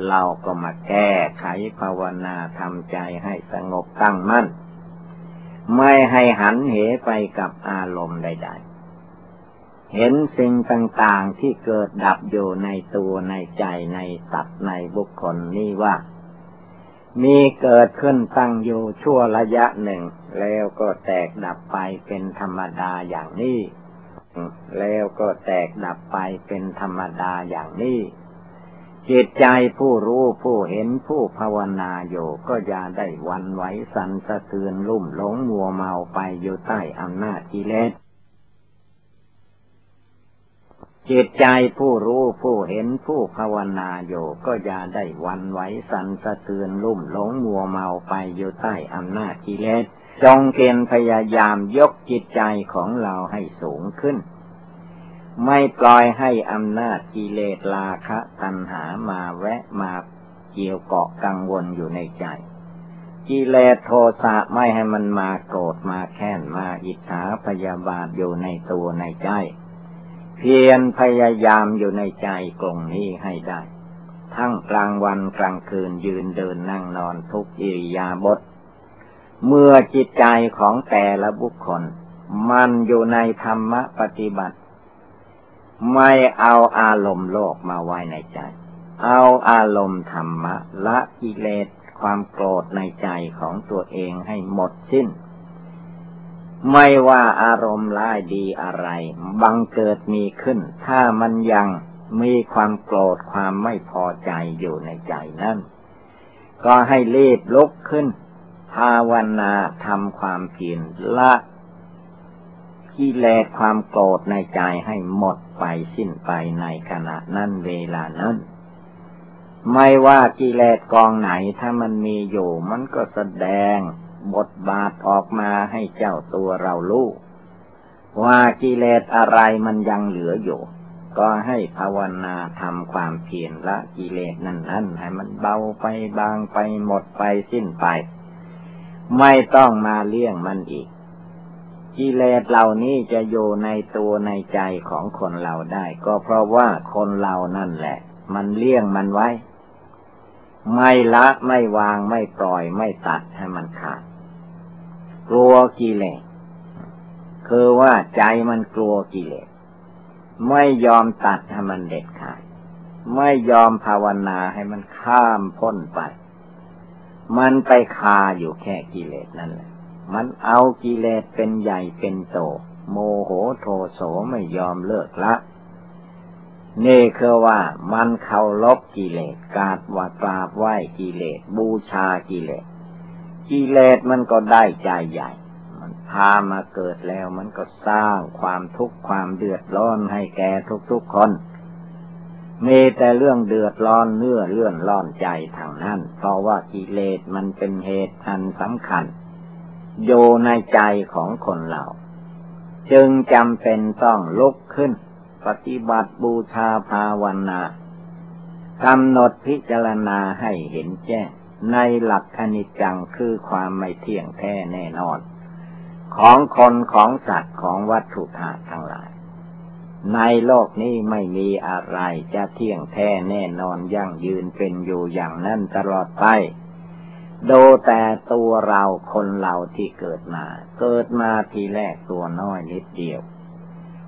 เราก็มาแก้ไขภาวนาทำใจให้สงบตั้งมั่น ไม่ให้หันเหไปกับอารมณ์ใด ๆ เห็นสิ่งต่างๆที่เกิดดับอยู่ในตัวในใจในสัตว์ในบุคคลนี่ว่า มีเกิดขึ้นตั้งอยู่ชั่วระยะหนึ่ง แล้วก็แตกดับไปเป็นธรรมดาอย่างนี้ แล้วก็แตกดับไปเป็นธรรมดาอย่างนี้จิตใจผู้รู้ผู้เห็นผู้ภาวนาอยู่ก็อย่าได้วันไหวสันสะเทือนลุ่มหลงมัวเมาไปอยู่ใต้อำนาจกิเลส จิตใจผู้รู้ผู้เห็นผู้ภาวนาอยู่ก็อย่าได้วันไหวสันสะเทือนลุ่มหลงมัวเมาไปอยู่ใต้อำนาจกิเลสจงเกณฑ์พยายามยกจิตใจของเราให้สูงขึ้น ไม่ปล่อยให้อำนาจกิเลสราคะตัณหามาแวะมาเกี่ยวเกาะกังวลอยู่ในใจ กิเลสโทสะไม่ให้มันมาโกรธมาแค้นมาอิจฉาพยาบาทอยู่ในตัวในใจ เพียรพยายามอยู่ในใจกลงนี้ให้ได้ ทั้งกลางวันกลางคืนยืนเดินนั่งนอนทุกอิริยาบถเมื่อจิตใจของแต่ละบุคคล มันอยู่ในธรรมปฏิบัติ ไม่เอาอารมณ์โลกมาไว้ในใจ เอาอารมณ์ธรรมะละกิเลสความโกรธในใจของตัวเองให้หมดสิ้น ไม่ว่าอารมณ์ร้ายดีอะไร บังเกิดมีขึ้น ถ้ามันยังมีความโกรธความไม่พอใจอยู่ในใจนั่น ก็ให้รีบลุกขึ้น ภาวนาทำความเพียรละกิเลสความโกรธในใจให้หมดไปสิ้นไปในขณะนั้นเวลานั้น ไม่ว่ากิเลสกองไหนถ้ามันมีอยู่ มันก็แสดง บทบาทออกมาให้เจ้าตัวเรารู้ว่ากิเลสอะไรมันยังเหลืออยู่ ก็ให้ภาวนาทำความเพียรละกิเลสนั่นนั้นให้มันเบาไปบางไปหมดไปสิ้นไป ไม่ต้องมาเลี่ยงมันอีกกิเลสเหล่านี้จะอยู่ในตัวในใจของคนเราได้ ก็เพราะว่าคนเรานั่นแหละ มันเลี่ยงมันไว้ ไม่ละไม่วางไม่ปล่อยไม่ตัดให้มันขาด กลัวกิเลสคือว่าใจมันกลัวกิเลสไม่ยอมตัดให้มันเด็ดขาดไม่ยอมภาวนาให้มันข้ามพ้นไป มันไปคาอยู่แค่กิเลสนั่นแหละ มันเอากิเลสเป็นใหญ่เป็นโต โมโหโทโสไม่ยอมเลิกละนี่คือว่ามันเคารพกิเลสกาดว่ากราบไหว้กิเลสบูชากิเลส กิเลสมันก็ได้ใจใหญ่ มันพามาเกิดแล้วมันก็สร้างความทุกข์ความเดือดร้อนให้แก่ทุกๆคน มีแต่เรื่องเดือดร้อนเนื้อเลื่อนร้อนใจทางนั้น เพราะว่ากิเลสมันเป็นเหตุอันสำคัญ โยในใจของคนเราจึงจำเป็นต้องลุกขึ้น ปฏิบัติบูชาภาวนา กำหนดพิจารณาให้เห็นแจ้ง ในหลักอนิจจังคือความไม่เที่ยงแท้แน่นอน ของคนของสัตว์ของวัตถุธาตุทั้งหลาย ในโลกนี้ไม่มีอะไรจะเที่ยงแท้แน่นอนยั่งยืนเป็นอยู่อย่างนั้นตลอดไปดูแต่ตัวเราคนเราที่เกิดมา เกิดมาทีแรกตัวน้อยนิดเดียว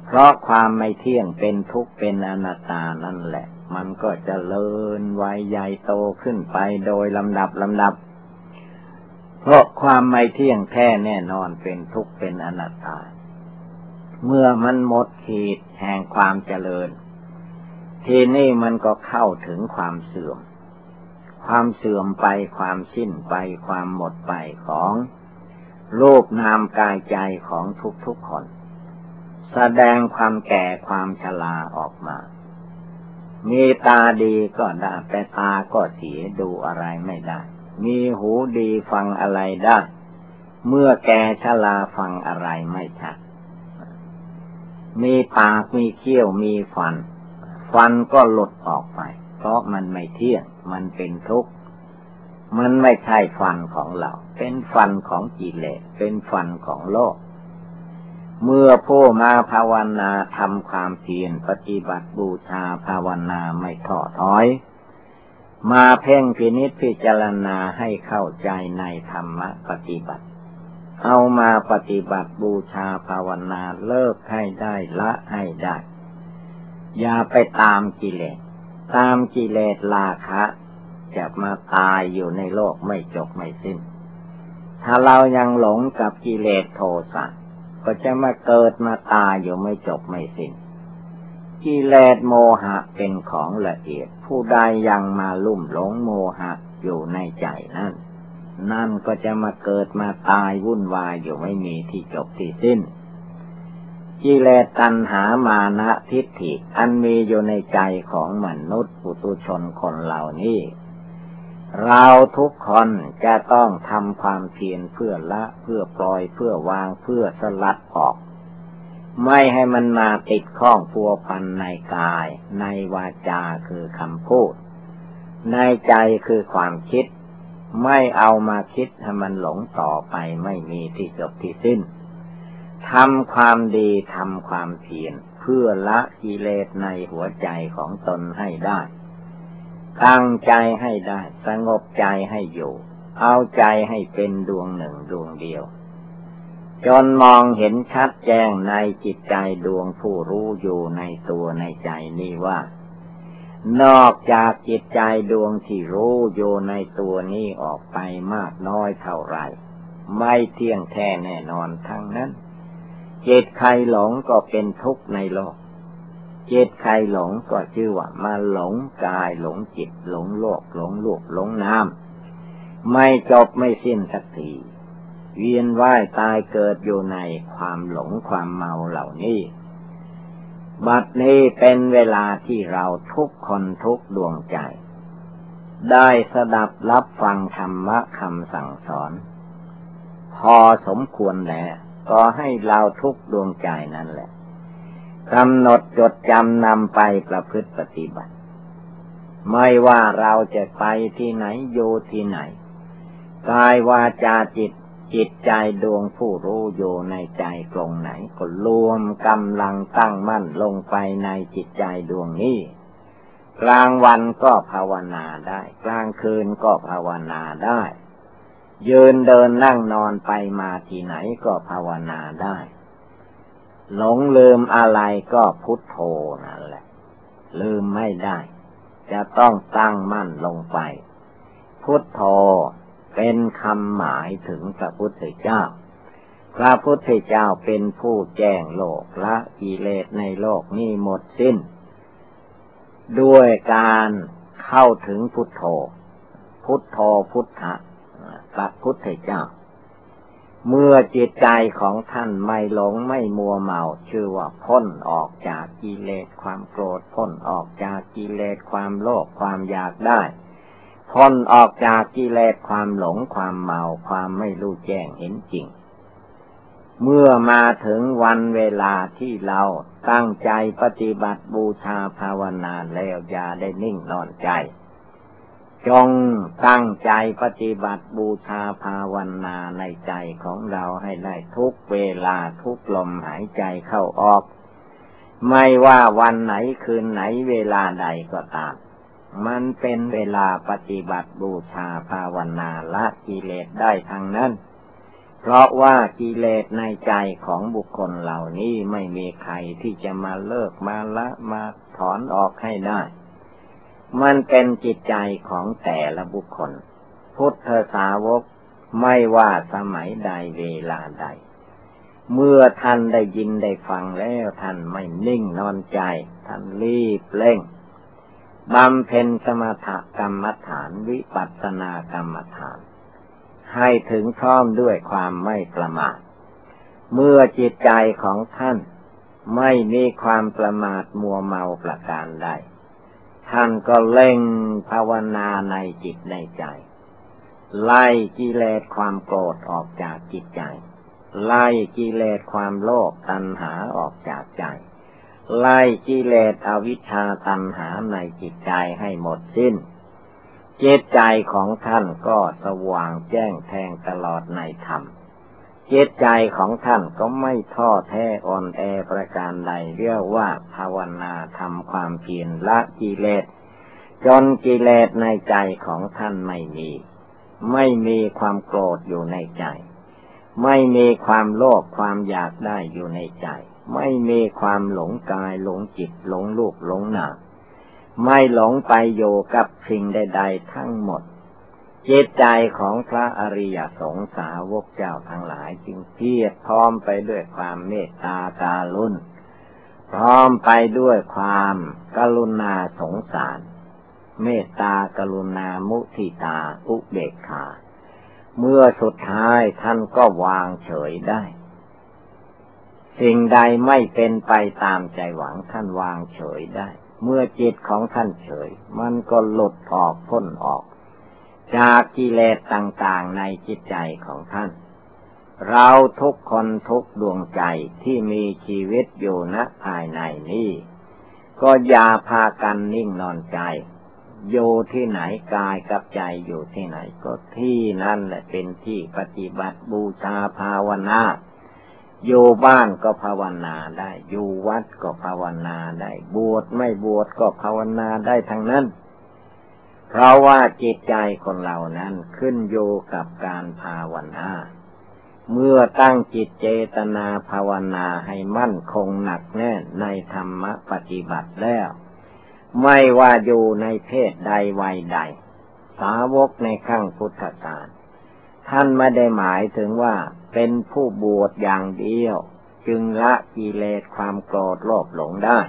เพราะความไม่เที่ยงเป็นทุกข์เป็นอนัตตานั่นแหละ มันก็จเจริญวัยใหญ่โตขึ้นไปโดยลำดับลำดับ เพราะความไม่เที่ยงแท้แน่นอนเป็นทุกข์เป็นอนัตตา เมื่อมันหมดขีดแห่งความเจริญ ทีนี้มันก็เข้าถึงความเสื่อม ความเสื่อมไปความสิ้นไปความหมดไปของรูปนามกายใจของทุกๆคน แสดงความแก่ความชราออกมา มีตาดีก็ได้แต่ตาก็เสียดูอะไรไม่ได้ มีหูดีฟังอะไรได้ เมื่อแกชลาฟังอะไรไม่ชัด มีปากมีเขี้ยวมีฟัน ฟันก็หลุดออกไป เพราะมันไม่เที่ยง มันเป็นทุกข์ มันไม่ใช่ฟันของเรา เป็นฟันของกิเลส เป็นฟันของโลก เมื่อผู้มาภาวนาทำความเพียรปฏิบัติบูชาภาวนาไม่ท้อถอย มาเพ่งพินิจพิจารณาให้เข้าใจในธรรมะปฏิบัติ เอามาปฏิบัติบูชาภาวนาเลิกให้ได้ละให้ได้ อย่าไปตามกิเลส ตามกิเลสราคะ จะมาตายอยู่ในโลกไม่จบไม่สิ้น ถ้าเรายังหลงกับกิเลสโทสะ ก็จะมาเกิดมาตายอยู่ไม่จบไม่สิ้นกิเลสโมหะเป็นของละเอียด ผู้ใดยังมาลุ่มหลงโมหะอยู่ในใจนั่น นั่นก็จะมาเกิดมาตายวุ่นวายอยู่ไม่มีที่จบที่สิ้นกิเลสตัณหามานะทิฏฐิอันมีอยู่ในใจของมนุษย์ปุตุชนคนเหล่านี้ เราทุกคนจะต้องทำความเพียรเพื่อละเพื่อปล่อยเพื่อวางเพื่อสลัดออก ไม่ให้มันมาติดข้องพัวพันในกาย ในวาจาคือคำพูด ในใจคือความคิด ไม่เอามาคิดให้มันหลงต่อไปไม่มีที่จบที่สิ้นทำความดีทำความเพียรเพื่อละกิเลสในหัวใจของตนให้ได้ ตั้งใจให้ได้ สงบใจให้อยู่ เอาใจให้เป็นดวงหนึ่งดวงเดียว จนมองเห็นชัดแจ้งในจิตใจดวงผู้รู้อยู่ในตัวในใจนี้ว่า นอกจากจิตใจดวงที่รู้อยู่ในตัวนี้ออกไปมากน้อยเท่าไรไม่เที่ยงแท้แน่นอนทั้งนั้นจิตใครหลงก็เป็นทุกข์ในโลก จิตใครหลงก็ชื่อว่ามาหลงกายหลงจิตหลงโลกหลงลูกหลงน้ำไม่จบไม่สิ้นสักทีเวียนว่ายตายเกิดอยู่ในความหลงความเมาเหล่านี้ บัดนี้เป็นเวลาที่เราทุกคนทุกดวงใจ ได้สดับรับฟังธรรมะคำสั่งสอน พอสมควรแล้วก็ให้เราทุกดวงใจนั่นแหละ กำหนดจดจำนำไปประพฤติปฏิบัติ ไม่ว่าเราจะไปที่ไหนโยที่ไหนกายวาจาจิตจิตใจดวงผู้รู้อยู่ในใจตรงไหน ก็รวมกำลังตั้งมั่นลงไปในจิตใจดวงนี้ กลางวันก็ภาวนาได้ กลางคืนก็ภาวนาได้ ยืนเดินนั่งนอนไปมาที่ไหนก็ภาวนาได้ หลงลืมอะไรก็พุทโธนั่นแหละ ลืมไม่ได้ จะต้องตั้งมั่นลงไป พุทโธเป็นคำหมายถึงพระพุทธเจ้า พระพุทธเจ้าเป็นผู้แจ้งโลกละกิเลสในโลกนี้หมดสิ้น ด้วยการเข้าถึงพุทโธ พุทโธพุทธะพระพุทธเจ้า เมื่อจิตใจของท่านไม่หลงไม่มัวเมา ชื่อว่าพ้นออกจากกิเลสความโกรธพ้นออกจากกิเลสความโลภความอยากได้ พ้นออกจากกิเลสความหลงความเมาความไม่รู้แจ้งเห็นจริง เมื่อมาถึงวันเวลาที่เราตั้งใจปฏิบัติบูชาภาวนาแล้วอย่าได้นิ่งนอนใจ จงตั้งใจปฏิบัติบูชาภาวนาในใจของเราให้ได้ทุกเวลาทุกลมหายใจเข้าออก ไม่ว่าวันไหนคืนไหนเวลาใดก็ตาม มันเป็นเวลาปฏิบัติบูชาภาวนาละกิเลสได้ทางนั้น เพราะว่ากิเลสในใจของบุคคลเหล่านี้ไม่มีใครที่จะมาเลิกมาละมาถอนออกให้ได้ มันเป็นจิตใจของแต่ละบุคคล พุทธสาวกไม่ว่าสมัยใดเวลาใด เมื่อท่านได้ยินได้ฟังแล้วท่านไม่นิ่งนอนใจ ท่านรีบเร่งบำเพ็ญสมถกรรมฐานวิปัสสนากรรมฐาน ให้ถึงพร้อมด้วยความไม่ประมาท เมื่อจิตใจของท่านไม่มีความประมาทมัวเมาประการใด ท่านก็เล่งภาวนาในจิตในใจ ไล่กิเลสความโกรธออกจากจิตใจ ไล่กิเลสความโลภตัณหาออกจากใจ ไล่กิเลสอวิชชาตัณหาในจิตใจให้หมดสิ้นจิตใจของท่านก็สว่างแจ้งแทงตลอดในธรรม จิตใจของท่านก็ไม่ท้อแท้อ่อนแอประการใดเรียกว่าภาวนาทำความเพียรละกิเลสจนกิเลสในใจของท่านไม่มี ไม่มีความโกรธอยู่ในใจ ไม่มีความโลภความอยากได้อยู่ในใจ ไม่มีความหลงกายหลงจิตหลงลูกหลงหนาไม่หลงไปโยกับสิ่งใด ๆ ทั้งหมด จิตใจของพระอริยสงสาวกเจ้าทั้งหลายจึงเพียรพร้อมไปด้วยความเมตตาการุณพร้อมไปด้วยความกรุณาสงสาร เมตตากรุณามุทิตาอุเบกขา เมื่อสุดท้ายท่านก็วางเฉยได้ สิ่งใดไม่เป็นไปตามใจหวังท่านวางเฉยได้ เมื่อจิตของท่านเฉย มันก็หลุดออกพ้นออก จากกิเลสต่างๆในจิตใจของท่าน เราทุกคนทุกดวงใจที่มีชีวิตอยู่ณภายในนี้ ก็อย่าพากันนิ่งนอนใจ อยู่ที่ไหนกายกับใจอยู่ที่ไหนก็ที่นั่นแหละเป็นที่ปฏิบัติบูชาภาวนาอยู่บ้านก็ภาวนาได้ อยู่วัดก็ภาวนาได้ บวชไม่บวชก็ภาวนาได้ทั้งนั้น เพราะว่าจิตใจคนเรานั้นขึ้นอยู่กับการภาวนา เมื่อตั้งจิตเจตนาภาวนาให้มั่นคงหนักแน่นในธรรมปฏิบัติแล้ว ไม่ว่าอยู่ในเพศใดวัยใด สาวกในขั้งพุทธกาลท่านไม่ได้หมายถึงว่าเป็นผู้บวชอย่างเดียว จึงละกิเลสความโกรธโลภหลงได้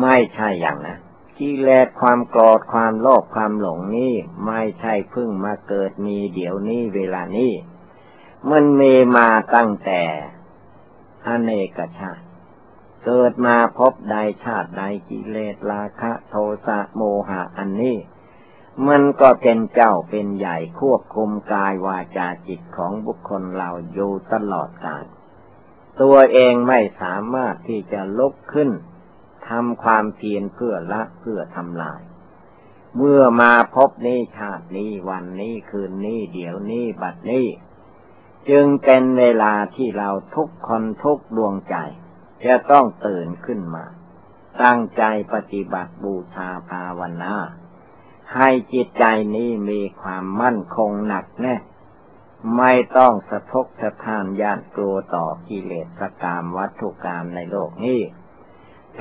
ไม่ใช่อย่างนะ กิเลสความโกรธความโลภความหลงนี่ไม่ใช่เพิ่งมาเกิดมีเดี๋ยวนี้เวลานี้ มันมีมาตั้งแต่อเนกชาติ เกิดมาพบใดชาติใดกิเลสราคะโทสะโมหะอันนี้ มันก็เป็นเจ้าเป็นใหญ่ควบคุมกายวาจาจิตของบุคคลเราอยู่ตลอดกาลตัวเองไม่สามารถที่จะลุกขึ้น ทำความเพียรเพื่อละเพื่อทำลาย เมื่อมาพบนี้ชาตินี้วันนี้คืนนี้เดี๋ยวนี้บัดนี้ จึงเป็นเวลาที่เราทุกคนทุกดวงใจ จะต้องตื่นขึ้นมา ตั้งใจปฏิบัติบูชาภาวนาให้จิตใจนี้มีความมั่นคงหนักแน่ไม่ต้องสะทกสะท้านยานกลัวต่อกิเลสกรรมวัตถุกรรมในโลกนี้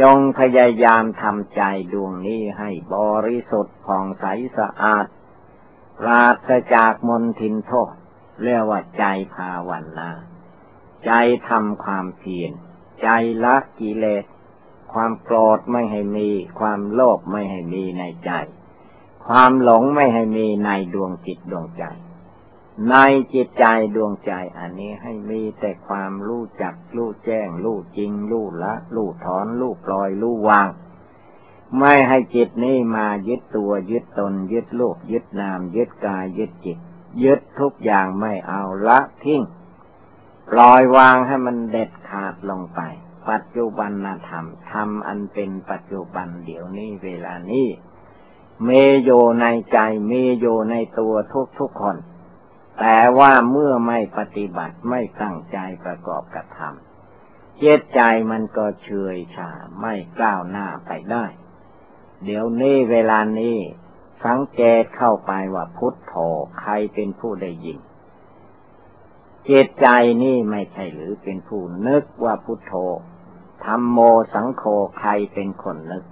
จงพยายามทำใจดวงนี้ให้บริสุทธิ์ผ่องใสสะอาด ปราศจากมนทินโทษ เรียกว่าใจภาวนา ใจทำความเพียร ใจละกิเลส ความโกรธไม่ให้มี ความโลภไม่ให้มีในใจ ความหลงไม่ให้มีในดวงจิตดวงใจ ในจิตใจดวงใจอันนี้ให้มีแต่ความรู้จักรู้แจ้งรู้จริงรู้ละรู้ถอนรู้ปล่อยรู้วาง ไม่ให้จิตนี้มายึดตัวยึดตน ยึดโลกยึดนาม ยึดกายยึดจิต ยึดทุกอย่างไม่เอาละทิ้งปล่อยวางให้มันเด็ดขาดลงไป ปัจจุบันธรรมทำอันเป็นปัจจุบันเดี๋ยวนี้เวลานี้เมีอยู่ในใจเมีอยู่ในตัวทุกทุกคน แต่ว่าเมื่อไม่ปฏิบัติไม่ตั้งใจประกอบกระทำเจตใจมันก็เฉยชาไม่ก้าวหน้าไปได้ เดี๋ยวนี้เวลานี้ สังเกตเข้าไปว่าพุทโธใครเป็นผู้ได้ยินเจตใจนี่ไม่ใช่หรือเป็นผู้นึกว่าพุทโธธรรมโมสังโฆใครเป็นคนนึก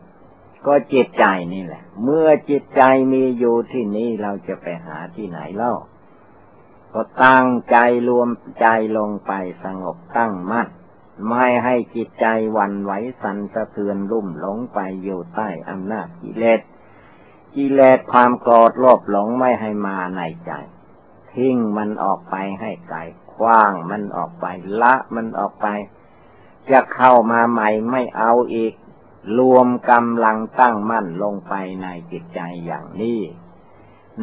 ก็จิตใจนี่แหละ เมื่อจิตใจมีอยู่ที่นี่เราจะไปหาที่ไหนเล่า ก็ตั้งใจรวมใจลงไปสงบตั้งมั่นไม่ให้จิตใจวันไหวสันสะเทือนรุ่มหลงไปอยู่ใต้อำนาจกิเลสกิเลสความโกรธโลภหลงไม่ให้มาในใจ ทิ้งมันออกไปให้ไกลคว้างมันออกไปละมันออกไป จะเข้ามาใหม่ไม่เอาอีก รวมกำลังตั้งมั่นลงไปในจิตใจอย่างนี้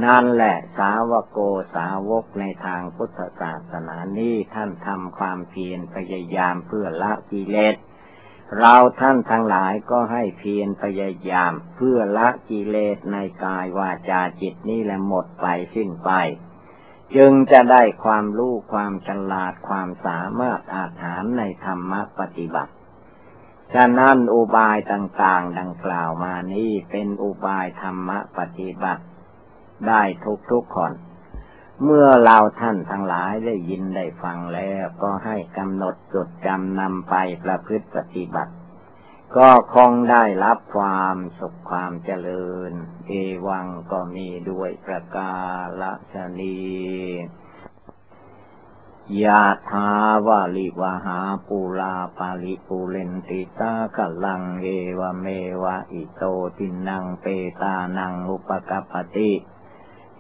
นั่นแหละสาวโกสาวกในทางพุทธศาสนานี้ท่านทำความเพียรพยายามเพื่อละกิเลส เราท่านทั้งหลายก็ให้เพียรพยายามเพื่อละกิเลสในกายวาจาจิตนี้แหละหมดไปสิ้นไป จึงจะได้ความรู้ความฉลาดความสามารถอาหารในธรรมปฏิบัติฉะนั้นอุบายต่างๆ ดังกล่าวมานี้เป็นอุบายธรรมปฏิบัติ ได้ทุกทุกคน เมื่อเราท่านทั้งหลายได้ยินได้ฟังแล้วก็ให้กำหนดจดจำนำไปประพฤติปฏิบัติ ก็คงได้รับความสุขความเจริญ เอวังก็มีด้วยประกาศนียะทาวาลิวหาปูลาปาลิปูเลนติตาขลังเอวเมวะอิโตตินังเปตานังอุปกปติ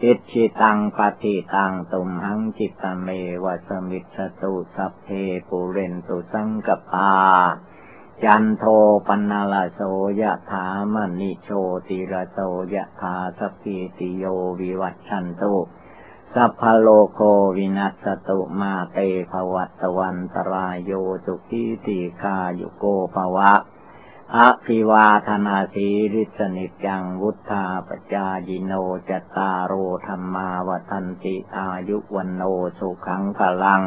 อิชิตังปฏิตังตุมหังจิตเมวะสมิสตุสัพเพปุเรนตุสังกปา จันโทปนาลโสยะถามณิโชติระโสยะถาสพีติโยวิวัตชันตุสัพพโลโควินัสตุมาเตภวัตวันตรายโยจุกิติกายุโกภวะ อภิวาธนาสีริสนิจังวุธาปจายิโนจตารโอธรรมาวทันติอายุวันโนสุขังพลัง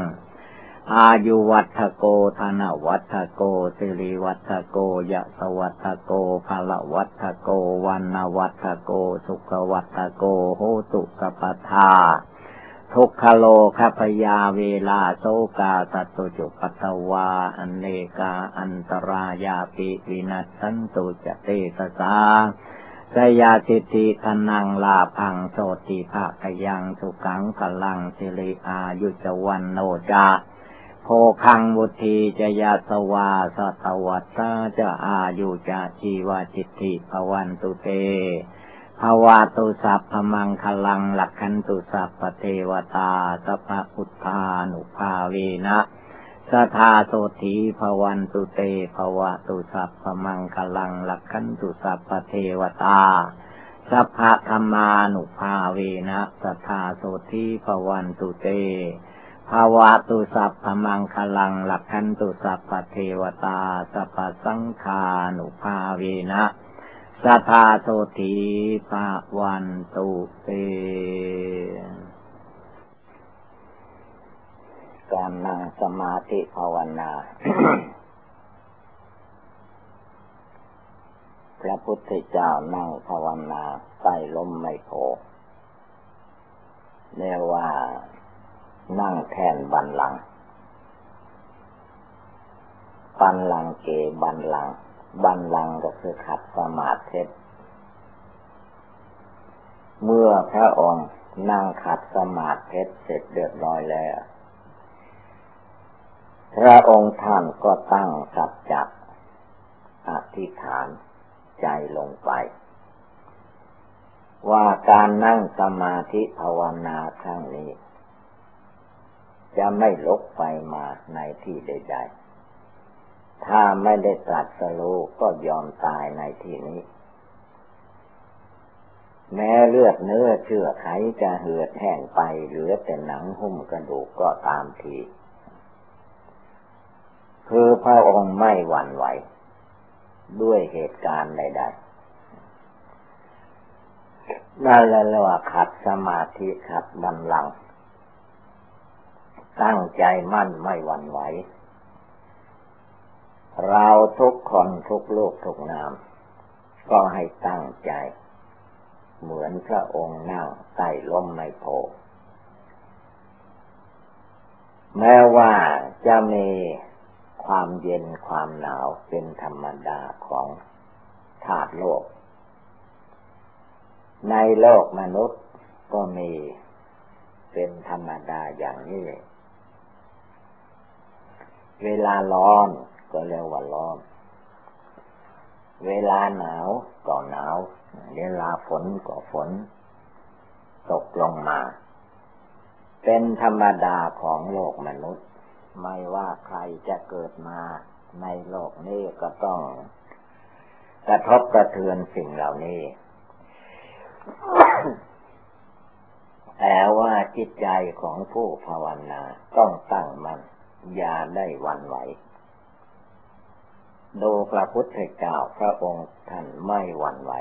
อายุวัฒโกธนวัฒโกสิริวัฒโกยะสวัฒโกภลวัฒโกวันวัฒโก สุขวัฒโกโหตุสปทา ทุกขโลคพยาเวลาโซกาสัตจุปัตวาอันเลกาอันตรายาปิวินัสสันตุจเตสสาสยาสิทธิคนังลาพังโสติภาคยังสุขังพลังสิริอายุจวันโนจาโพคังบุตีจะยาสวาสตวัตตาจะอายุจะชีวาจิตติภวันตุเต ภาวะตุสัพพมังคลังหลักขันตุสัพพเทวตาสัพพพุทธานุภาเวนะสทาโสธีภวันตุเตภวะตุสัพพมังคลังหลักขันตุสัพพเทวตาสัพพธรรมานุภาเวนะสทาโสธีภวันตุเตภาวะตุสัพพมังคลังหลักขันตุสัพพเทวตาสัพพสังฆานุภาเวนะ สัทธาโสธีปะวันตุเตการนั่งสมาธิภาวนา พระพุทธเจ้านั่งภาวนาใต้ล้มไม่โพเรียกว่านั่งแทนบันลัง บันลังเกบันลัง บันลังก็คือขัดสมาธิเมื่อพระองค์นั่งขัดสมาธิเสร็จเรียบร้อยแล้ว พระองค์ท่านก็ตั้งสัจจะอธิษฐานใจลงไป ว่าการนั่งสมาธิภาวนาครั้งนี้ จะไม่ลกไปมาในที่ใดๆ ถ้าไม่ได้ตรัสรู้ก็ยอมตายในที่นี้ แม้เลือดเนื้อเชื่อไขจะเหือดแห้งไปเหลือแต่หนังหุ้มกระดูกก็ตามทีคือพระองค์ไม่หวั่นไหว ด้วยเหตุการณ์ใดๆนั่นแหละว่าขัดสมาธิขัดบันลัง ตั้งใจมั่นไม่หวั่นไหว เราทุกคนทุกโลกทุกนาม ก็ให้ตั้งใจ เหมือนพระองค์นั่งใต้ลมไมโพแม้ว่าจะมีความเย็นความหนาวเป็นธรรมดาของธาตุโลก ในโลกมนุษย์ก็มีเป็นธรรมดาอย่างนี้ เวลาร้อน ก็เรียกว่าร้อน เวลาหนาวก็หนาว เวลาฝนก็ฝน ตกลงมา เป็นธรรมดาของโลกมนุษย์ ไม่ว่าใครจะเกิดมาในโลกนี้ก็ต้อง กระทบกระเทือนสิ่งเหล่านี้ แต่ว่าจิตใจของผู้ภาวนาต้องตั้งมัน่นอย่าได้วันไหว ดูพระพุทธเจ้าพระองค์ท่านไม่หวั่นไหว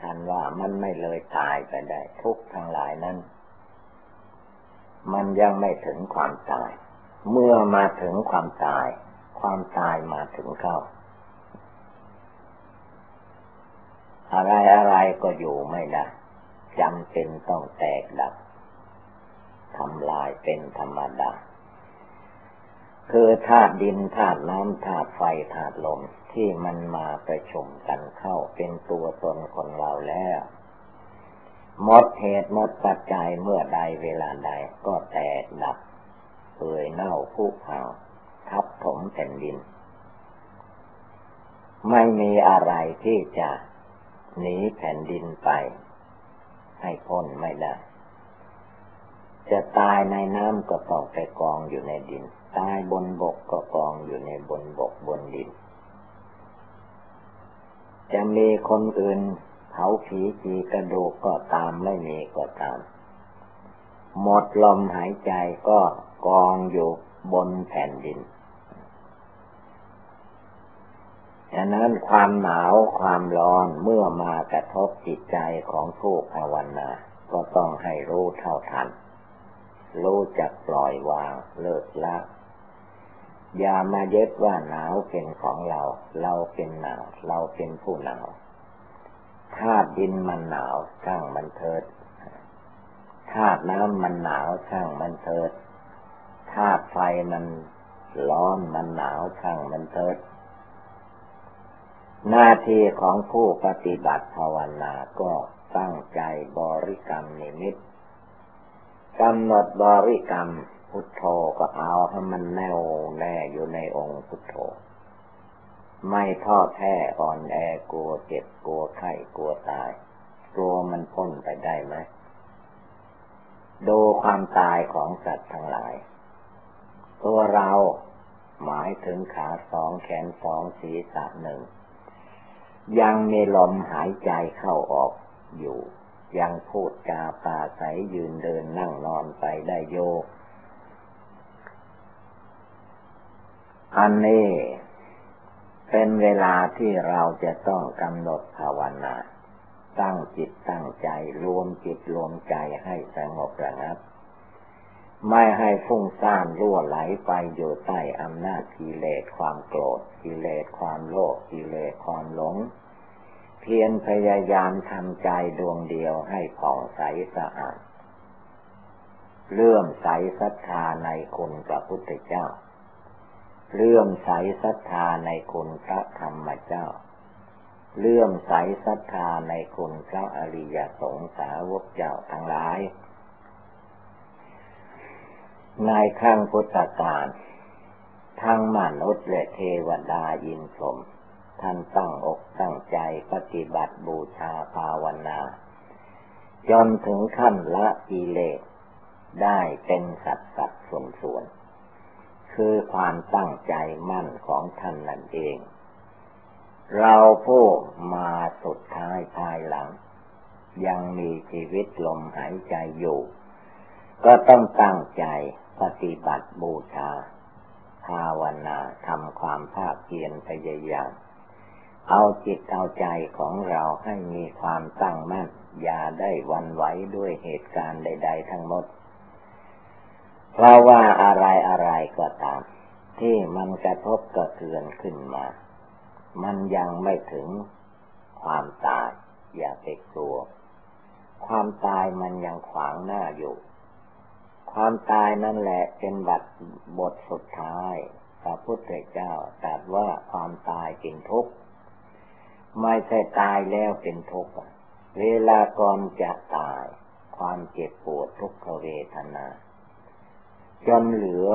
ท่านว่ามันไม่เลยตายไปได้ ทุกทั้งหลายนั้น มันยังไม่ถึงความตาย เมื่อมาถึงความตาย ความตายมาถึงเข้า อะไรอะไรก็อยู่ไม่ได้จำเป็นต้องแตกดับทำลายเป็นธรรมดา คือธาตุดินธาตุน้ำธาตุไฟธาตุลมที่มันมาประชุมกันเข้าเป็นตัวตนคนเราแล้วหมดเหตุหมดปัจจัยเมื่อใดเวลาใดก็แตกดับเปื่อยเน่าผุพังทับถมแผ่นดิน ไม่มีอะไรที่จะหนีแผ่นดินไป ให้พ้นไม่ได้ จะตายในน้ำก็ต้องไปกองอยู่ในดิน ตายบนบกก็กองอยู่ในบนบกบนดิน จะมีคนอื่นเผาผีจีกระดูกก็ตามไม่มีก็ตาม หมดลมหายใจก็กองอยู่บนแผ่นดินฉะนั้นความหนาวความร้อนเมื่อมากระทบจิตใจของผู้ภาวนา ก็ต้องให้รู้เท่าทัน รู้จักปล่อยวางเลิกละ อย่ามายึดว่าหนาวเป็นของเรา เราเป็นหนาว เราเป็นผู้หนาวธาตุดินมันหนาวช่างมันเถิดธาตุน้ำมันหนาวช่างมันเถิดธาตุไฟมันร้อนมันหนาวช่างมันเถิด หน้าที่ของผู้ปฏิบัติภาวนาก็ตั้งใจบริกรรมนิมิตกำหนดบริกรรม พุทโธก็เอาให้มันแน่วแน่อยู่ในองค์พุทโธ ไม่ท้อแท้อ่อนแอกลัวเจ็บกลัวไข้กลัวตาย กลัวมันพ้นไปได้ไหมดูความตายของสัตว์ทั้งหลาย ตัวเราหมายถึงขาสองแขนสองศีรษะหนึ่ง ยังมีลมหายใจเข้าออกอยู่ ยังพูดจาปาใสยืนเดินนั่งนอนไปได้โย อันนี้เป็นเวลาที่เราจะต้องกำหนดภาวนา ตั้งจิตตั้งใจรวมจิตรวมใจให้สงบระงับ ไม่ให้ฟุ้งซ่านรั่วไหลไปอยู่ใต้อำนาจกิเลสความโกรธกิเลสความโลภกิเลสความหลง เพียรพยายามทำใจดวงเดียวให้ผ่องใสสะอาดเลื่อมใสศรัทธาในคุณพระพุทธเจ้า เลื่อมใสศรัทธาในคุณพระธรรมเจ้า เลื่อมใสศรัทธาในคุณพระอริยสงสาวกเจ้าทั้งหลาย ในขั้งพุทธกาลทั้งมนุษย์และเทวดายินสมท่านตั้งอกตั้งใจปฏิบัติบูชาภาวนา จนถึงขั้นละกิเลสได้เป็นสัตว์สัตว์ส่วนส่วน คือความตั้งใจมั่นของท่านนั่นเอง เราผู้มาสุดท้ายภายหลัง ยังมีชีวิตลมหายใจอยู่ ก็ต้องตั้งใจปฏิบัติบูชา ภาวนาทำความภาคเพียรพยายามเอาจิตเอาใจของเราให้มีความตั้งมั่น อย่าได้วันไหวด้วยเหตุการณ์ใด ๆ ทั้งหมด เพราะว่าอะไรอะไรก็ตาม ที่มันกระทบกระเทือนขึ้นมา มันยังไม่ถึงความตายอย่าไปกลัว ความตายมันยังขวางหน้าอยู่ ความตายนั่นแหละเป็นบัตรบทสุดท้ายพระพุทธเจ้าตรัสว่าความตายเป็นทุกข์ไม่ใช่ตายแล้วเป็นทุกข์เวลาก่อนจะตาย ความเจ็บปวดทุกขเวทนา จนเหลือ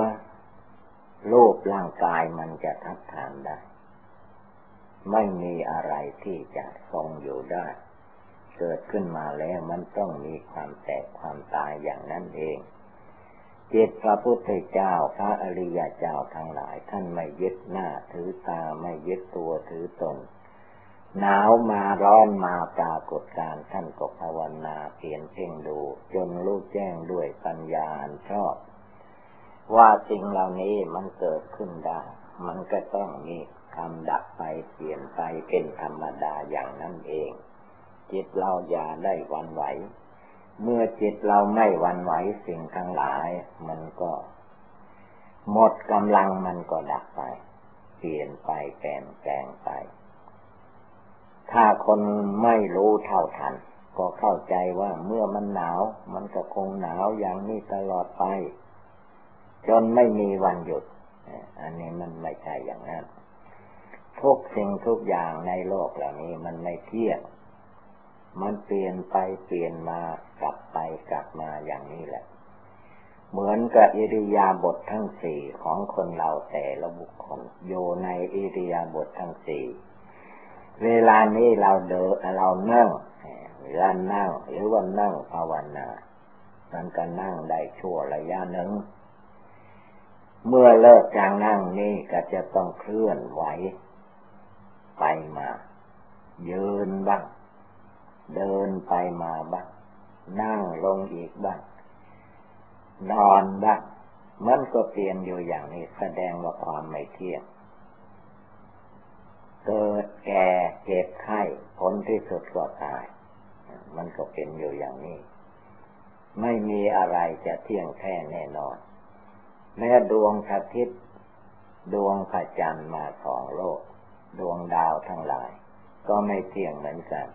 โลภร่างกายมันจะทัดทานได้ ไม่มีอะไรที่จะทรงอยู่ได้ เกิดขึ้นมาแล้วมันต้องมีความแตกความตายอย่างนั้นเองจิตพระพุทธเจ้าพระอริยเจ้าทั้งหลาย ท่านไม่ยึดหน้าถือตาไม่ยึดตัวถือตน หนาวมาร้อนมาปรากฏการท่านก็ภาวนาเพียนเพ่งดู จนรู้แจ้งด้วยปัญญาอันชอบ ว่าสิ่งเหล่านี้มันเกิดขึ้นได้ มันก็ต้องมีคำดับไปเปลี่ยนไปเป็นธรรมดาอย่างนั้นเอง จิตเราอย่าได้วันไหว เมื่อจิตเราไม่วันไหวสิ่งทั้งหลาย มันก็ หมดกำลังมันก็ดับไป เปลี่ยนไปแปลงแปลงไป ถ้าคนไม่รู้เท่าทัน ก็เข้าใจว่าเมื่อมันหนาว มันก็คงหนาวอย่างนี้ตลอดไป จนไม่มีวันหยุด อันนี้มันไม่ใช่อย่างนั้น ทุกสิ่งทุกอย่างในโลกเหล่านี้มันไม่เที่ยง มันเปลี่ยนไปเปลี่ยนมากลับไปกลับมาอย่างนี้แหละ เหมือนกับอิริยาบถททั้งสี่ของคนเราแต่ละบุคคลอยู่ในอิริยาบถททั้งสี่เวลานี้เราเดินเรานั่งหรือนั่งหรือว่านั่งภาวนามันก็นั่งได้ชั่วระยะหนึ่ง เมื่อเลิกจากนั่งนี่ก็จะต้องเคลื่อนไหว ไปมา ยืนบ้าง เดินไปมาบ้าง นั่งลงอีกบ้าง นอนบ้าง มันก็เปลี่ยนอยู่อย่างนี้แสดงว่าความไม่เที่ยงเกิดแก่เจ็บไข้ผลที่สุดก็ตาย มันก็เป็นอยู่อย่างนี้ ไม่มีอะไรจะเที่ยงแท้แน่นอน แม้ดวงอาทิตย์ ดวงพระจันทร์มาสองโลก ดวงดาวทั้งหลาย ก็ไม่เที่ยงเหมือนกัน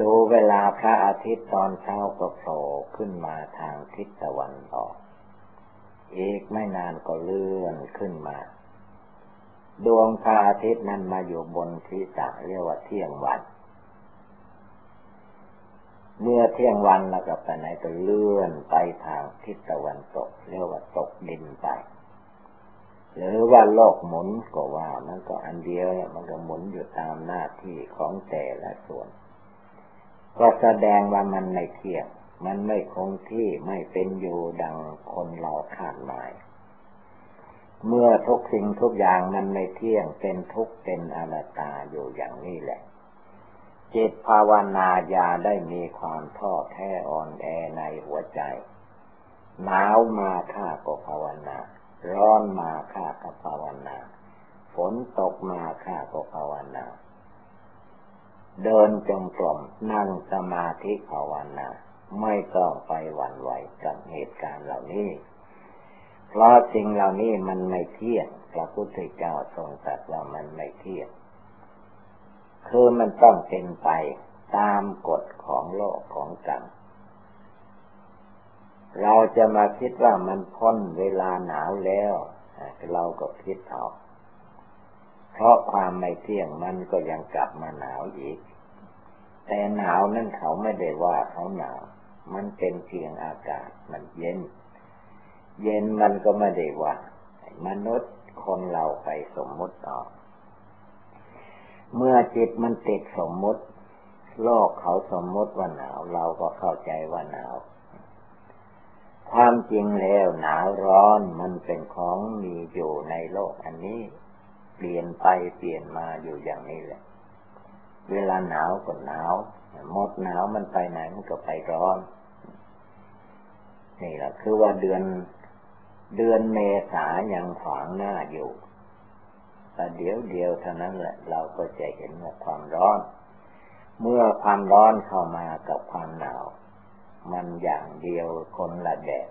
ดูเวลาพระอาทิตย์ตอนเช้าก็โผล่ขึ้นมาทางทิศตะวันออก อีกไม่นานก็เลื่อนขึ้นมา ดวงพระอาทิตย์นั้นมาอยู่บนทิศตะเรียกว่าเที่ยงวัน เมื่อเที่ยงวันแล้วก็ไปไหนก็เลื่อนไปทางทิศตะวันตกเรียกว่าตกดินไป หรือว่าโลกหมุนก็ว่ามันก็อันเดียวเนี่ยมันก็หมุนอยู่ตามหน้าที่ของแต่ละส่วน ก็แสดงว่ามันไม่เที่ยง มันไม่คงที่ไม่เป็นอยู่ดังคนเราคาดหมายเมื่อทุกสิ่งทุกอย่างมันไม่เที่ยงเป็นทุกข์เป็นอนัตตาอยู่อย่างนี้แหละ จิตภาวนาญาได้มีความท้อแท้อ่อนแอในหัวใจ หนาวมาข้าก็ภาวนา ร้อนมาข้าก็ภาวนา ฝนตกมาข้าก็ภาวนา เดินจงกรมนั่งสมาธิภาวนา ไม่ต้องไปหวั่นไหวกับเหตุการณ์เหล่านี้ เพราะสิ่งเหล่านี้มันไม่เที่ยงพระพุทธเจ้าทรงตรัสว่ามันไม่เที่ยง คือมันต้องเป็นไปตามกฎของโลกของกรรมเราจะมาคิดว่ามันพ้นเวลาหนาวแล้ว เราก็คิดเอาเพราะความไม่เที่ยงมันก็ยังกลับมาหนาวอีก แต่หนาวนั่นเขาไม่ได้ว่าเขาหนาว มันเป็นเพียงอากาศมันเย็น เย็นมันก็ไม่ได้ว่า มนุษย์คนเราไปสมมุติออก เมื่อจิตมันติดสมมุติ โลกเขาสมมุติว่าหนาว เราก็เข้าใจว่าหนาว ความจริงแล้วหนาวร้อนมันเป็นของมีอยู่ในโลกอันนี้ เปลี่ยนไปเปลี่ยนมาอยู่อย่างนี้แหละ เวลาหนาวก็หนาวหมดหนาวมันไปไหนมันก็ไปร้อน นี่แหละคือว่าเดือนเดือนเมษายังขวางหน้าอยู่ แต่เดี๋ยวเดียวเท่านั้นแหละเราก็จะเห็นว่าความร้อน เมื่อความร้อนเข้ามากับความหนาว มันอย่างเดียวคนละแบบ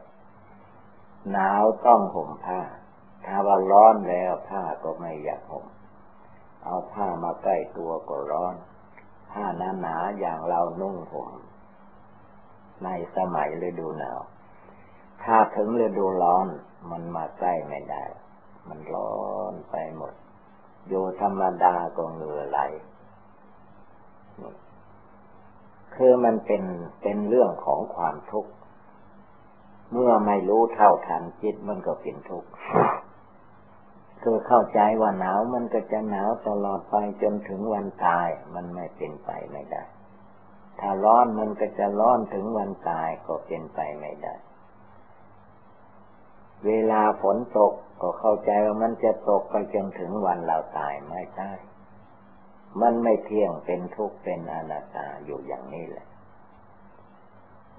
หนาวต้องห่มผ้า ถ้าว่าร้อนแล้วผ้าก็ไม่อยากห่ม เอาผ้ามาใกล้ตัวก็ร้อน ผ้าหนาหนาอย่างเรานุ่งห่มในสมัยฤดูหนาว ถ้าถึงฤดูร้อนมันมาใกล้ไม่ได้ มันร้อนไปหมด อยู่ธรรมดาก็เหงื่อไหล คือมันเป็นเป็นเรื่องของความทุกข์ เมื่อไม่รู้เท่าทันจิตมันก็เป็นทุกข์คือเข้าใจว่าหนาวมันก็จะหนาวตลอดไปจนถึงวันตาย มันไม่เป็นไปไม่ได้ ถ้าร้อนมันก็จะร้อนถึงวันตายก็เป็นไปไม่ได้ เวลาฝนตก ก็เข้าใจว่ามันจะตกไปจนถึงวันเราตายไม่ได้มันไม่เที่ยงเป็นทุกข์เป็นอนัตตาอยู่อย่างนี้แหละ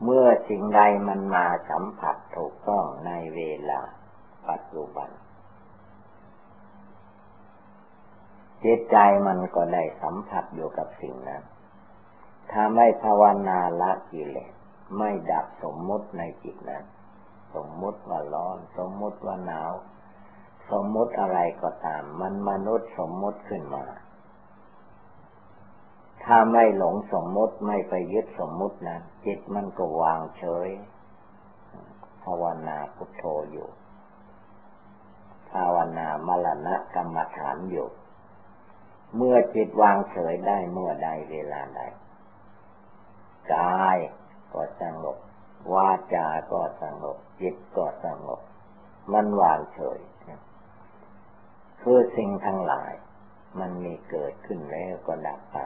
เมื่อสิ่งใดมันมาสัมผัสถูกต้องในเวลาปัจจุบันจิตใจมันก็ได้สัมผัสอยู่กับสิ่งนั้น ถ้าไม่ภาวนาละกิเลสไม่ดับสมมุติในจิตนั้น สมมุติว่าร้อน สมมุติว่าหนาว สมมติอะไรก็ตาม มันมนุษย์สมมติขึ้นมา ถ้าไม่หลงสมมติไม่ไปยึดสมมตินะจิตมันก็วางเฉย ภาวนาพุทโธอยู่ ภาวนามรณะกรรมฐานอยู่ เมื่อจิตวางเฉยได้เมื่อใดเวลาใดกายก็สงบวาจาก็สงบจิตก็สงบมันวางเฉย คือสิ่งทั้งหลาย มันมีเกิดขึ้นแล้วก็ดับไป